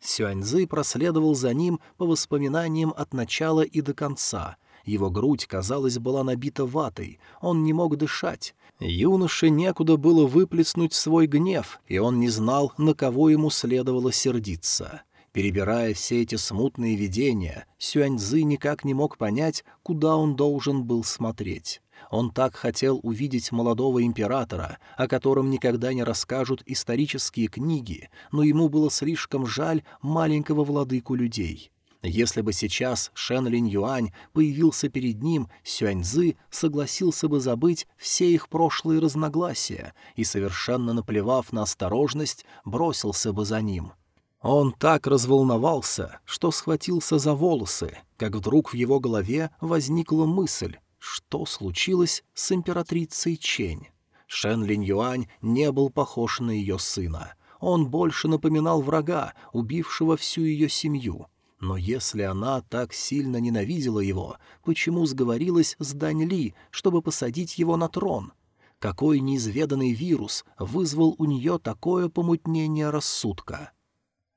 Сюаньзы проследовал за ним по воспоминаниям от начала и до конца. Его грудь, казалось, была набита ватой, он не мог дышать, Юноше некуда было выплеснуть свой гнев, и он не знал, на кого ему следовало сердиться. Перебирая все эти смутные видения, Сюаньзы никак не мог понять, куда он должен был смотреть. Он так хотел увидеть молодого императора, о котором никогда не расскажут исторические книги, но ему было слишком жаль маленького владыку людей. Если бы сейчас Шен Линь Юань появился перед ним, Сюаньзы согласился бы забыть все их прошлые разногласия и, совершенно наплевав на осторожность, бросился бы за ним. Он так разволновался, что схватился за волосы, как вдруг в его голове возникла мысль, что случилось с императрицей Чень. Шен Линь Юань не был похож на ее сына. Он больше напоминал врага, убившего всю ее семью — но если она так сильно ненавидела его, почему сговорилась с Дань Ли, чтобы посадить его на трон? Какой неизведанный вирус вызвал у нее такое помутнение рассудка?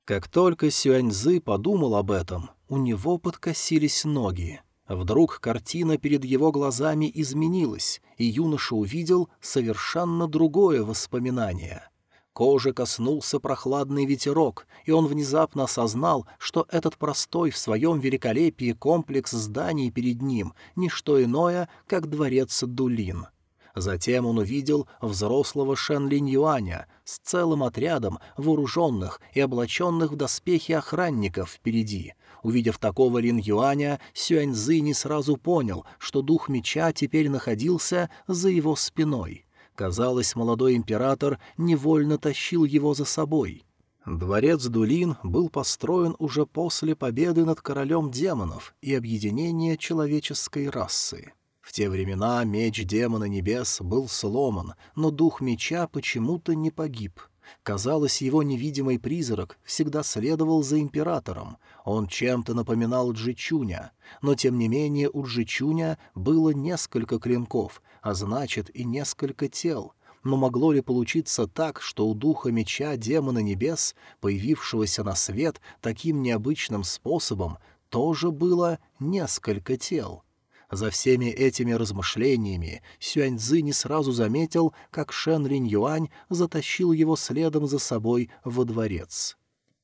Как только Сюаньзы подумал об этом, у него подкосились ноги. Вдруг картина перед его глазами изменилась, и юноша увидел совершенно другое воспоминание — Кожи коснулся прохладный ветерок, и он внезапно осознал, что этот простой в своем великолепии комплекс зданий перед ним — не что иное, как дворец Дулин. Затем он увидел взрослого Шен Линь Юаня с целым отрядом вооруженных и облаченных в доспехи охранников впереди. Увидев такого Лин Юаня, Сюаньзы не сразу понял, что дух меча теперь находился за его спиной. Казалось, молодой император невольно тащил его за собой. Дворец Дулин был построен уже после победы над королем демонов и объединения человеческой расы. В те времена меч демона небес был сломан, но дух меча почему-то не погиб — Казалось, его невидимый призрак всегда следовал за императором. Он чем-то напоминал Джичуня, но тем не менее у Джичуня было несколько клинков, а значит и несколько тел. Но могло ли получиться так, что у духа меча демона небес, появившегося на свет таким необычным способом, тоже было несколько тел? За всеми этими размышлениями Сюаньзы не сразу заметил, как Шен Ринь Юань затащил его следом за собой во дворец.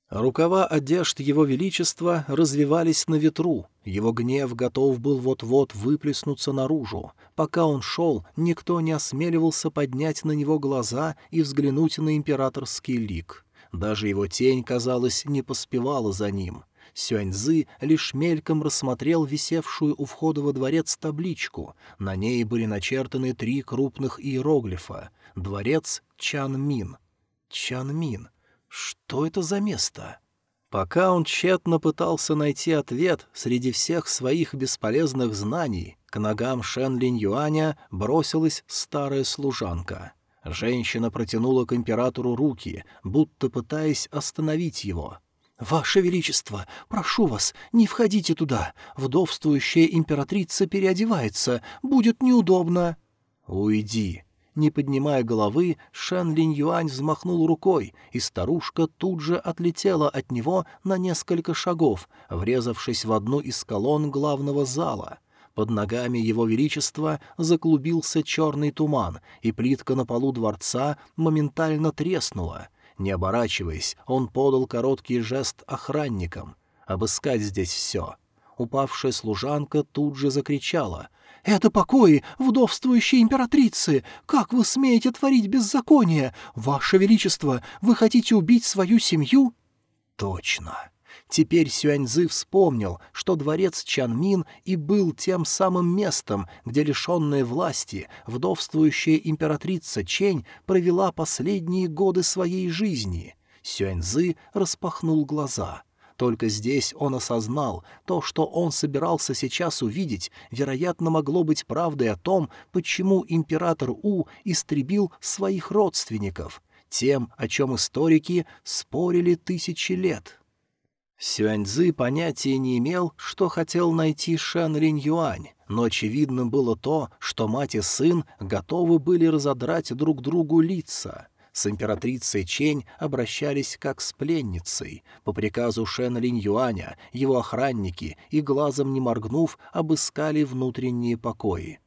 Рукава одежд Его Величества развивались на ветру, его гнев готов был вот-вот выплеснуться наружу. Пока он шел, никто не осмеливался поднять на него глаза и взглянуть на императорский лик. Даже его тень, казалось, не поспевала за ним. Сюаньзы лишь мельком рассмотрел висевшую у входа во дворец табличку. На ней были начертаны три крупных иероглифа. Дворец Чанмин. Чанмин. Что это за место? Пока он тщетно пытался найти ответ среди всех своих бесполезных знаний, к ногам Шен Линь Юаня бросилась старая служанка. Женщина протянула к императору руки, будто пытаясь остановить его — «Ваше Величество, прошу вас, не входите туда. Вдовствующая императрица переодевается. Будет неудобно». «Уйди». Не поднимая головы, Шен Линь Юань взмахнул рукой, и старушка тут же отлетела от него на несколько шагов, врезавшись в одну из колонн главного зала. Под ногами его величества заклубился черный туман, и плитка на полу дворца моментально треснула — не оборачиваясь, он подал короткий жест охранникам. «Обыскать здесь все». Упавшая служанка тут же закричала. «Это покои вдовствующей императрицы! Как вы смеете творить беззаконие? Ваше Величество, вы хотите убить свою семью?» «Точно!» Теперь Сюаньзы вспомнил, что дворец Чанмин и был тем самым местом, где лишенная власти, вдовствующая императрица Чень провела последние годы своей жизни. Сюаньзы распахнул глаза. Только здесь он осознал, то, что он собирался сейчас увидеть, вероятно, могло быть правдой о том, почему император У истребил своих родственников, тем, о чем историки спорили тысячи лет. Сюаньзы понятия не имел, что хотел найти Шэн Линь Юань, но очевидно было то, что мать и сын готовы были разодрать друг другу лица. С императрицей Чень обращались как с пленницей. По приказу Шэн Линь Юаня его охранники и глазом не моргнув обыскали внутренние покои.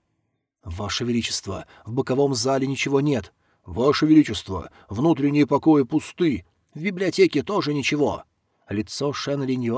«Ваше Величество, в боковом зале ничего нет». «Ваше Величество, внутренние покои пусты. В библиотеке тоже ничего». Лицо Шен Линь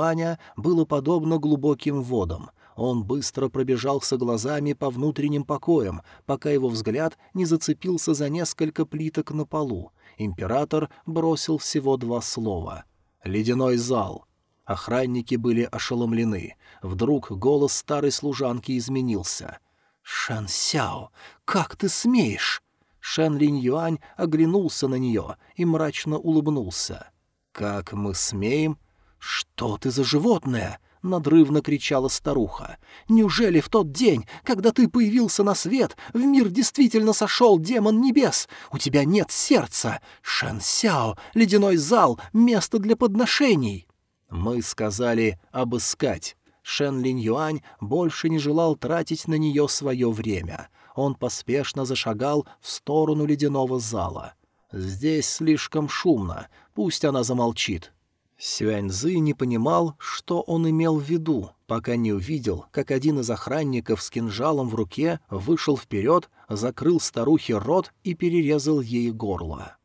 было подобно глубоким водам. Он быстро пробежался глазами по внутренним покоям, пока его взгляд не зацепился за несколько плиток на полу. Император бросил всего два слова. «Ледяной зал». Охранники были ошеломлены. Вдруг голос старой служанки изменился. «Шэн Сяо, как ты смеешь?» Шэн Линь Юань оглянулся на нее и мрачно улыбнулся. «Как мы смеем?» «Что ты за животное?» — надрывно кричала старуха. «Неужели в тот день, когда ты появился на свет, в мир действительно сошел демон небес? У тебя нет сердца! Шэн Сяо, ледяной зал, место для подношений!» Мы сказали «обыскать». Шэн Линь Юань больше не желал тратить на нее свое время. Он поспешно зашагал в сторону ледяного зала. «Здесь слишком шумно. Пусть она замолчит». Сюаньзы не понимал, что он имел в виду, пока не увидел, как один из охранников с кинжалом в руке вышел вперед, закрыл старухе рот и перерезал ей горло.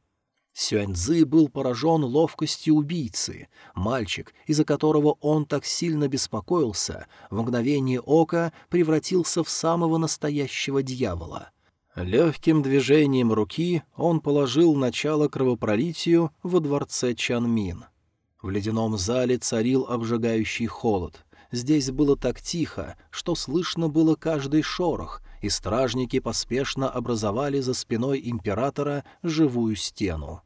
Сюаньзы был поражен ловкостью убийцы. Мальчик, из-за которого он так сильно беспокоился, в мгновение ока превратился в самого настоящего дьявола — Легким движением руки он положил начало кровопролитию во дворце Чанмин. В ледяном зале царил обжигающий холод. Здесь было так тихо, что слышно было каждый шорох, и стражники поспешно образовали за спиной императора живую стену.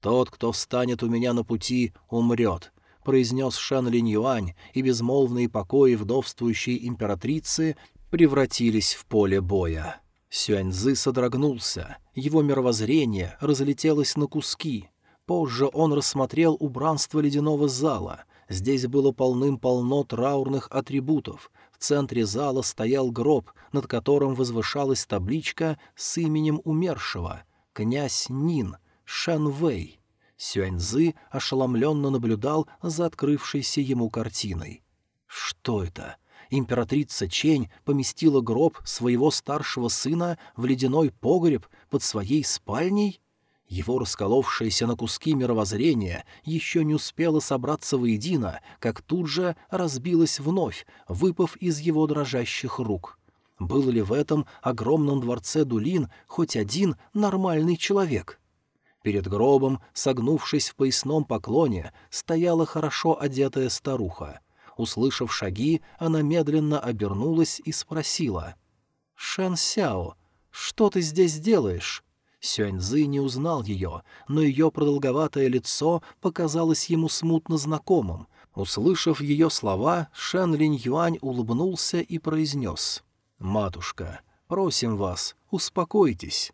«Тот, кто встанет у меня на пути, умрет», — произнес Шан Линь Юань, и безмолвные покои вдовствующей императрицы превратились в поле боя. Сюаньзы содрогнулся, его мировоззрение разлетелось на куски. Позже он рассмотрел убранство ледяного зала. Здесь было полным-полно траурных атрибутов. В центре зала стоял гроб, над которым возвышалась табличка с именем умершего — князь Нин, Шэн Вэй. Сюаньзы ошеломленно наблюдал за открывшейся ему картиной. Что это? императрица Чень поместила гроб своего старшего сына в ледяной погреб под своей спальней? Его расколовшееся на куски мировоззрение еще не успело собраться воедино, как тут же разбилось вновь, выпав из его дрожащих рук. Был ли в этом огромном дворце Дулин хоть один нормальный человек? Перед гробом, согнувшись в поясном поклоне, стояла хорошо одетая старуха — Услышав шаги, она медленно обернулась и спросила. «Шэн Сяо, что ты здесь делаешь?» Сюаньзы не узнал ее, но ее продолговатое лицо показалось ему смутно знакомым. Услышав ее слова, Шэн Линь Юань улыбнулся и произнес. «Матушка, просим вас, успокойтесь».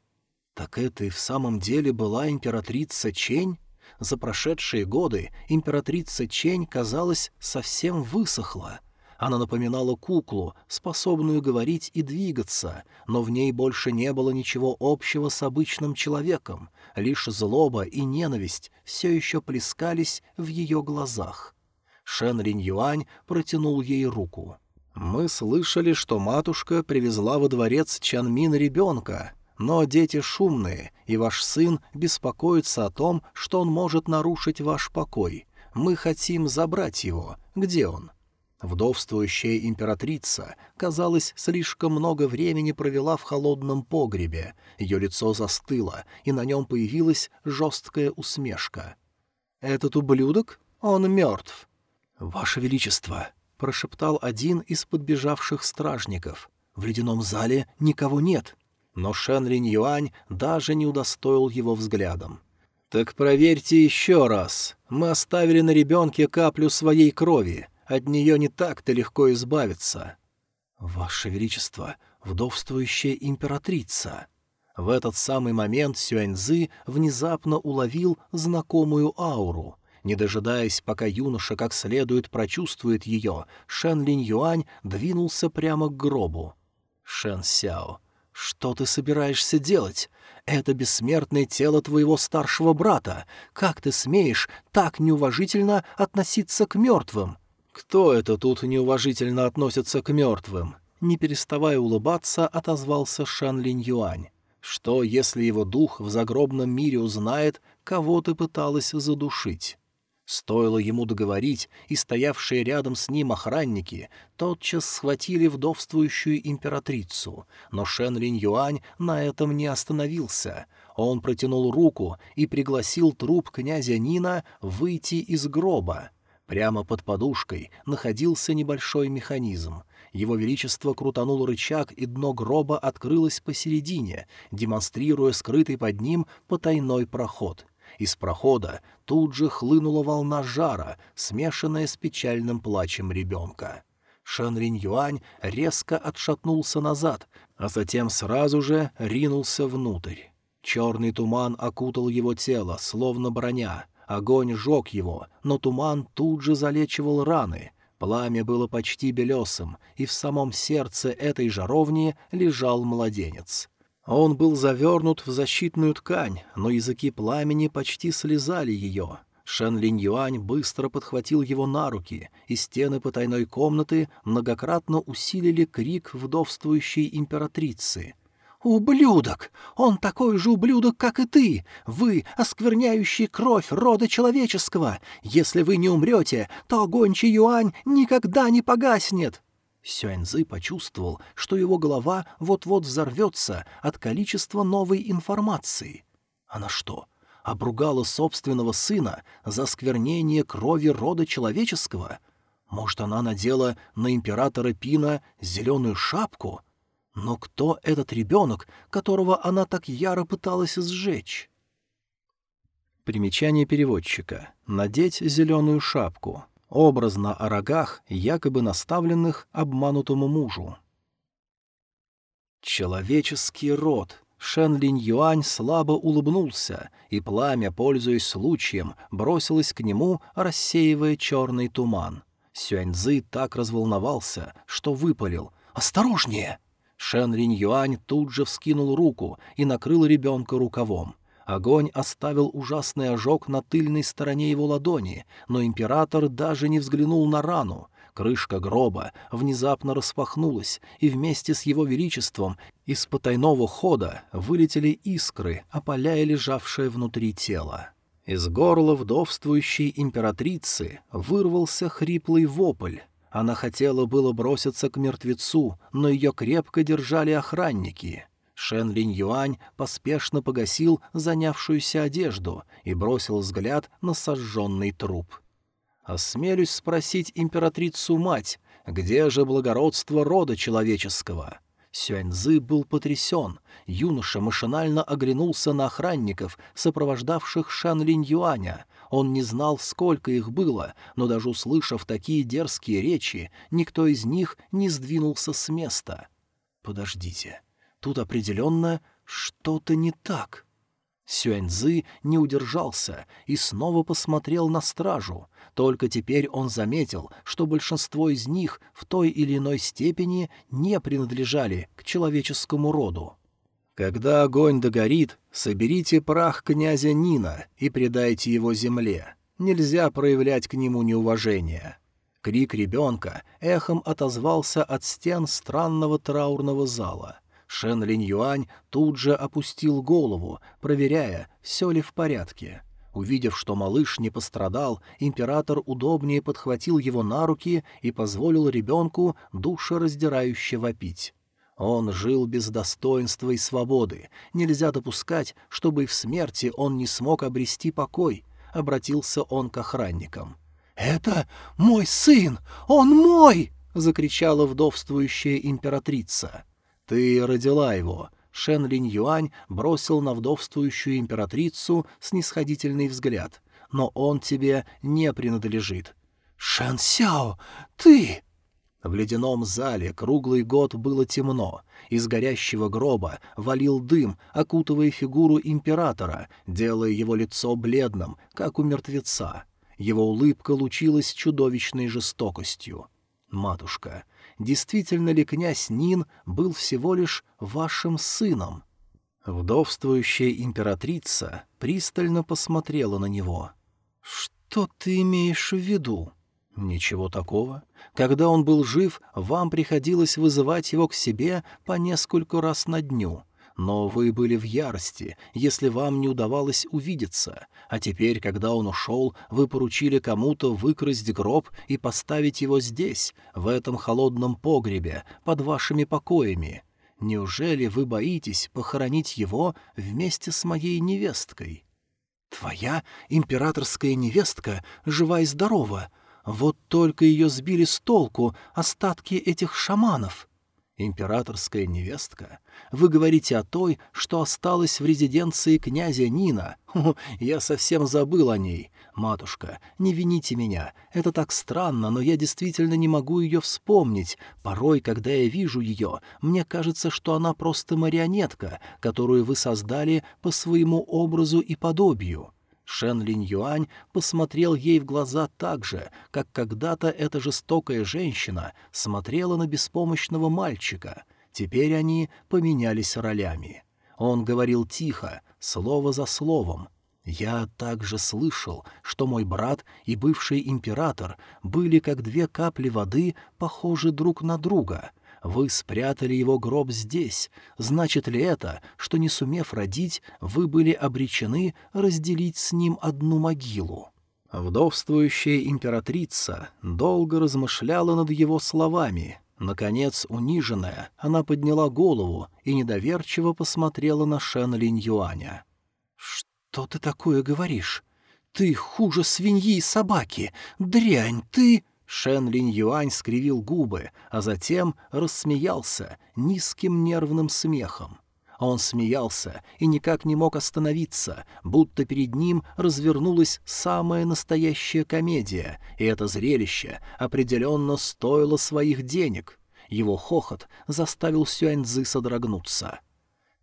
«Так это и в самом деле была императрица Чень?» За прошедшие годы императрица Чень, казалось, совсем высохла. Она напоминала куклу, способную говорить и двигаться, но в ней больше не было ничего общего с обычным человеком, лишь злоба и ненависть все еще плескались в ее глазах. Шен Линь Юань протянул ей руку. «Мы слышали, что матушка привезла во дворец Чанмин ребенка», но дети шумные, и ваш сын беспокоится о том, что он может нарушить ваш покой. Мы хотим забрать его. Где он?» Вдовствующая императрица, казалось, слишком много времени провела в холодном погребе. Ее лицо застыло, и на нем появилась жесткая усмешка. «Этот ублюдок? Он мертв». «Ваше Величество!» — прошептал один из подбежавших стражников. «В ледяном зале никого нет». Но Шен Линь Юань даже не удостоил его взглядом. «Так проверьте еще раз. Мы оставили на ребенке каплю своей крови. От нее не так-то легко избавиться». «Ваше Величество, вдовствующая императрица!» В этот самый момент Сюаньзы внезапно уловил знакомую ауру. Не дожидаясь, пока юноша как следует прочувствует ее, Шэн Линь Юань двинулся прямо к гробу. «Шэн Сяо, что ты собираешься делать? Это бессмертное тело твоего старшего брата. Как ты смеешь так неуважительно относиться к мертвым?» «Кто это тут неуважительно относится к мертвым?» Не переставая улыбаться, отозвался Шан Линь Юань. «Что, если его дух в загробном мире узнает, кого ты пыталась задушить?» Стоило ему договорить, и стоявшие рядом с ним охранники тотчас схватили вдовствующую императрицу, но Шен Линь Юань на этом не остановился. Он протянул руку и пригласил труп князя Нина выйти из гроба. Прямо под подушкой находился небольшой механизм. Его Величество крутанул рычаг, и дно гроба открылось посередине, демонстрируя скрытый под ним потайной проход. Из прохода тут же хлынула волна жара, смешанная с печальным плачем ребенка. Шэн Юань резко отшатнулся назад, а затем сразу же ринулся внутрь. Черный туман окутал его тело, словно броня. Огонь жег его, но туман тут же залечивал раны. Пламя было почти белесым, и в самом сердце этой жаровни лежал младенец. Он был завернут в защитную ткань, но языки пламени почти слезали ее. Шен Линь Юань быстро подхватил его на руки, и стены потайной комнаты многократно усилили крик вдовствующей императрицы. «Ублюдок! Он такой же ублюдок, как и ты! Вы, оскверняющий кровь рода человеческого! Если вы не умрете, то огонь Юань никогда не погаснет!» Сюаньзы почувствовал, что его голова вот-вот взорвется от количества новой информации. Она что, обругала собственного сына за сквернение крови рода человеческого? Может, она надела на императора Пина зеленую шапку? Но кто этот ребенок, которого она так яро пыталась сжечь? Примечание переводчика. Надеть зеленую шапку образно о рогах, якобы наставленных обманутому мужу. «Человеческий род!» Шен Линь Юань слабо улыбнулся, и пламя, пользуясь случаем, бросилось к нему, рассеивая черный туман. Сюаньзы так разволновался, что выпалил. «Осторожнее!» Шен Линь Юань тут же вскинул руку и накрыл ребенка рукавом. Огонь оставил ужасный ожог на тыльной стороне его ладони, но император даже не взглянул на рану. Крышка гроба внезапно распахнулась, и вместе с его величеством из потайного хода вылетели искры, опаляя лежавшее внутри тело. Из горла вдовствующей императрицы вырвался хриплый вопль. Она хотела было броситься к мертвецу, но ее крепко держали охранники — Шен Линь Юань поспешно погасил занявшуюся одежду и бросил взгляд на сожженный труп. «Осмелюсь спросить императрицу-мать, где же благородство рода человеческого?» Сюаньзы был потрясен. Юноша машинально оглянулся на охранников, сопровождавших Шан Линь Юаня. Он не знал, сколько их было, но даже услышав такие дерзкие речи, никто из них не сдвинулся с места. «Подождите, Тут определенно что-то не так. Сюэньзы не удержался и снова посмотрел на стражу. Только теперь он заметил, что большинство из них в той или иной степени не принадлежали к человеческому роду. «Когда огонь догорит, соберите прах князя Нина и предайте его земле. Нельзя проявлять к нему неуважение». Крик ребенка эхом отозвался от стен странного траурного зала. Шен Линь Юань тут же опустил голову, проверяя, все ли в порядке. Увидев, что малыш не пострадал, император удобнее подхватил его на руки и позволил ребенку душераздирающе вопить. Он жил без достоинства и свободы. Нельзя допускать, чтобы и в смерти он не смог обрести покой. Обратился он к охранникам. «Это мой сын! Он мой!» — закричала вдовствующая императрица. «Ты родила его!» Шен Линь Юань бросил на вдовствующую императрицу снисходительный взгляд. «Но он тебе не принадлежит». «Шэн Сяо, ты...» В ледяном зале круглый год было темно. Из горящего гроба валил дым, окутывая фигуру императора, делая его лицо бледным, как у мертвеца. Его улыбка лучилась чудовищной жестокостью. «Матушка, действительно ли князь Нин был всего лишь вашим сыном?» Вдовствующая императрица пристально посмотрела на него. «Что ты имеешь в виду?» «Ничего такого. Когда он был жив, вам приходилось вызывать его к себе по нескольку раз на дню. Но вы были в ярости, если вам не удавалось увидеться, а теперь, когда он ушел, вы поручили кому-то выкрасть гроб и поставить его здесь, в этом холодном погребе, под вашими покоями. Неужели вы боитесь похоронить его вместе с моей невесткой?» «Твоя императорская невестка жива и здорова», вот только ее сбили с толку остатки этих шаманов. Императорская невестка? Вы говорите о той, что осталась в резиденции князя Нина. Хо, я совсем забыл о ней. Матушка, не вините меня. Это так странно, но я действительно не могу ее вспомнить. Порой, когда я вижу ее, мне кажется, что она просто марионетка, которую вы создали по своему образу и подобию. Шен Линь Юань посмотрел ей в глаза так же, как когда-то эта жестокая женщина смотрела на беспомощного мальчика. Теперь они поменялись ролями. Он говорил тихо, слово за словом. «Я также слышал, что мой брат и бывший император были как две капли воды, похожи друг на друга». Вы спрятали его гроб здесь. Значит ли это, что, не сумев родить, вы были обречены разделить с ним одну могилу?» Вдовствующая императрица долго размышляла над его словами. Наконец, униженная, она подняла голову и недоверчиво посмотрела на Шен Линь Юаня. «Что ты такое говоришь? Ты хуже свиньи и собаки! Дрянь, ты...» Шен Линь Юань скривил губы, а затем рассмеялся низким нервным смехом. Он смеялся и никак не мог остановиться, будто перед ним развернулась самая настоящая комедия, и это зрелище определенно стоило своих денег. Его хохот заставил Сюаньзы содрогнуться.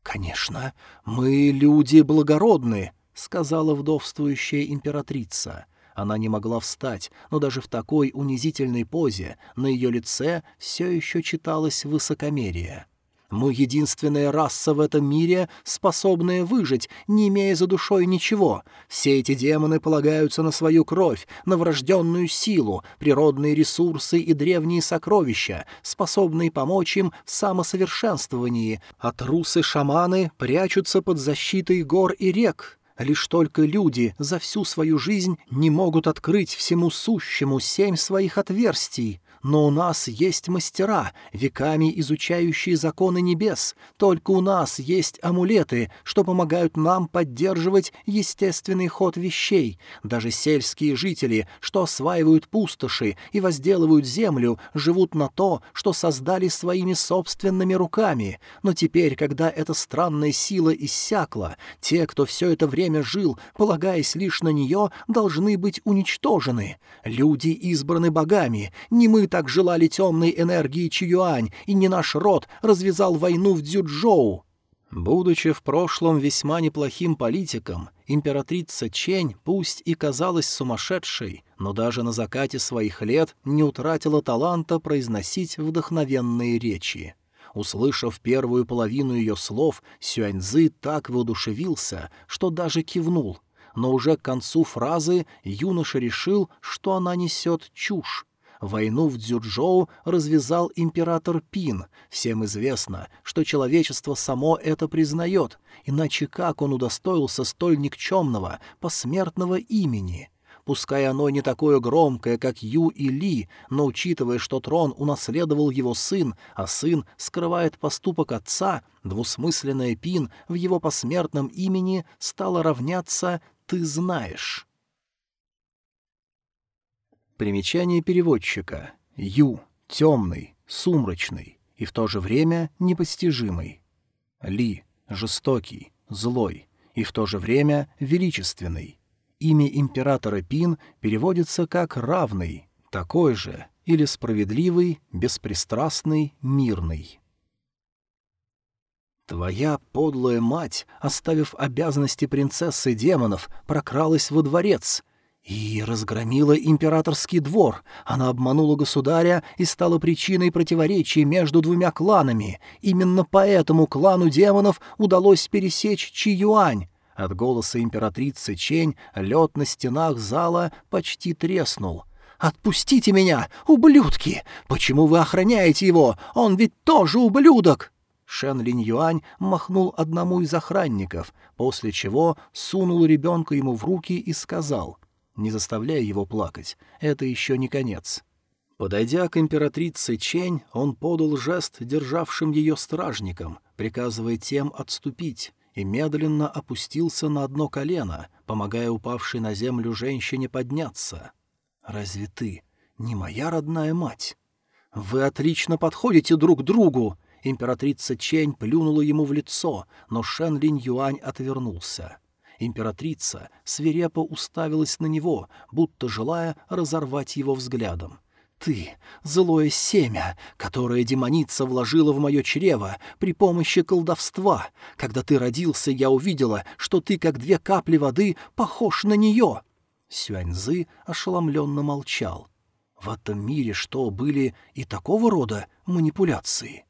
«Конечно, мы люди благородны», — сказала вдовствующая императрица. Она не могла встать, но даже в такой унизительной позе на ее лице все еще читалось высокомерие. «Мы единственная раса в этом мире, способная выжить, не имея за душой ничего. Все эти демоны полагаются на свою кровь, на врожденную силу, природные ресурсы и древние сокровища, способные помочь им в самосовершенствовании, а трусы-шаманы прячутся под защитой гор и рек». Лишь только люди за всю свою жизнь не могут открыть всему сущему семь своих отверстий, но у нас есть мастера, веками изучающие законы небес. Только у нас есть амулеты, что помогают нам поддерживать естественный ход вещей. Даже сельские жители, что осваивают пустоши и возделывают землю, живут на то, что создали своими собственными руками. Но теперь, когда эта странная сила иссякла, те, кто все это время жил, полагаясь лишь на нее, должны быть уничтожены. Люди избраны богами, не мы так желали темной энергии Чиюань, и не наш род развязал войну в Дзюджоу. Будучи в прошлом весьма неплохим политиком, императрица Чень пусть и казалась сумасшедшей, но даже на закате своих лет не утратила таланта произносить вдохновенные речи. Услышав первую половину ее слов, Сюаньзы так воодушевился, что даже кивнул. Но уже к концу фразы юноша решил, что она несет чушь, Войну в Дзюджоу развязал император Пин. Всем известно, что человечество само это признает, иначе как он удостоился столь никчемного, посмертного имени? Пускай оно не такое громкое, как Ю и Ли, но учитывая, что трон унаследовал его сын, а сын скрывает поступок отца, двусмысленная Пин в его посмертном имени стала равняться «ты знаешь». Примечание переводчика. Ю — темный, сумрачный и в то же время непостижимый. Ли — жестокий, злой и в то же время величественный. Имя императора Пин переводится как «равный», «такой же» или «справедливый», «беспристрастный», «мирный». Твоя подлая мать, оставив обязанности принцессы демонов, прокралась во дворец и разгромила императорский двор. Она обманула государя и стала причиной противоречий между двумя кланами. Именно поэтому клану демонов удалось пересечь Чи-Юань. От голоса императрицы Чень лед на стенах зала почти треснул. «Отпустите меня, ублюдки! Почему вы охраняете его? Он ведь тоже ублюдок!» Шен Линь Юань махнул одному из охранников, после чего сунул ребенка ему в руки и сказал — не заставляя его плакать. Это еще не конец. Подойдя к императрице Чень, он подал жест державшим ее стражникам, приказывая тем отступить, и медленно опустился на одно колено, помогая упавшей на землю женщине подняться. «Разве ты не моя родная мать? Вы отлично подходите друг другу!» Императрица Чень плюнула ему в лицо, но Шен Линь Юань отвернулся. Императрица свирепо уставилась на него, будто желая разорвать его взглядом. «Ты — злое семя, которое демоница вложила в мое чрево при помощи колдовства. Когда ты родился, я увидела, что ты, как две капли воды, похож на нее». Сюаньзы ошеломленно молчал. В этом мире что, были и такого рода манипуляции?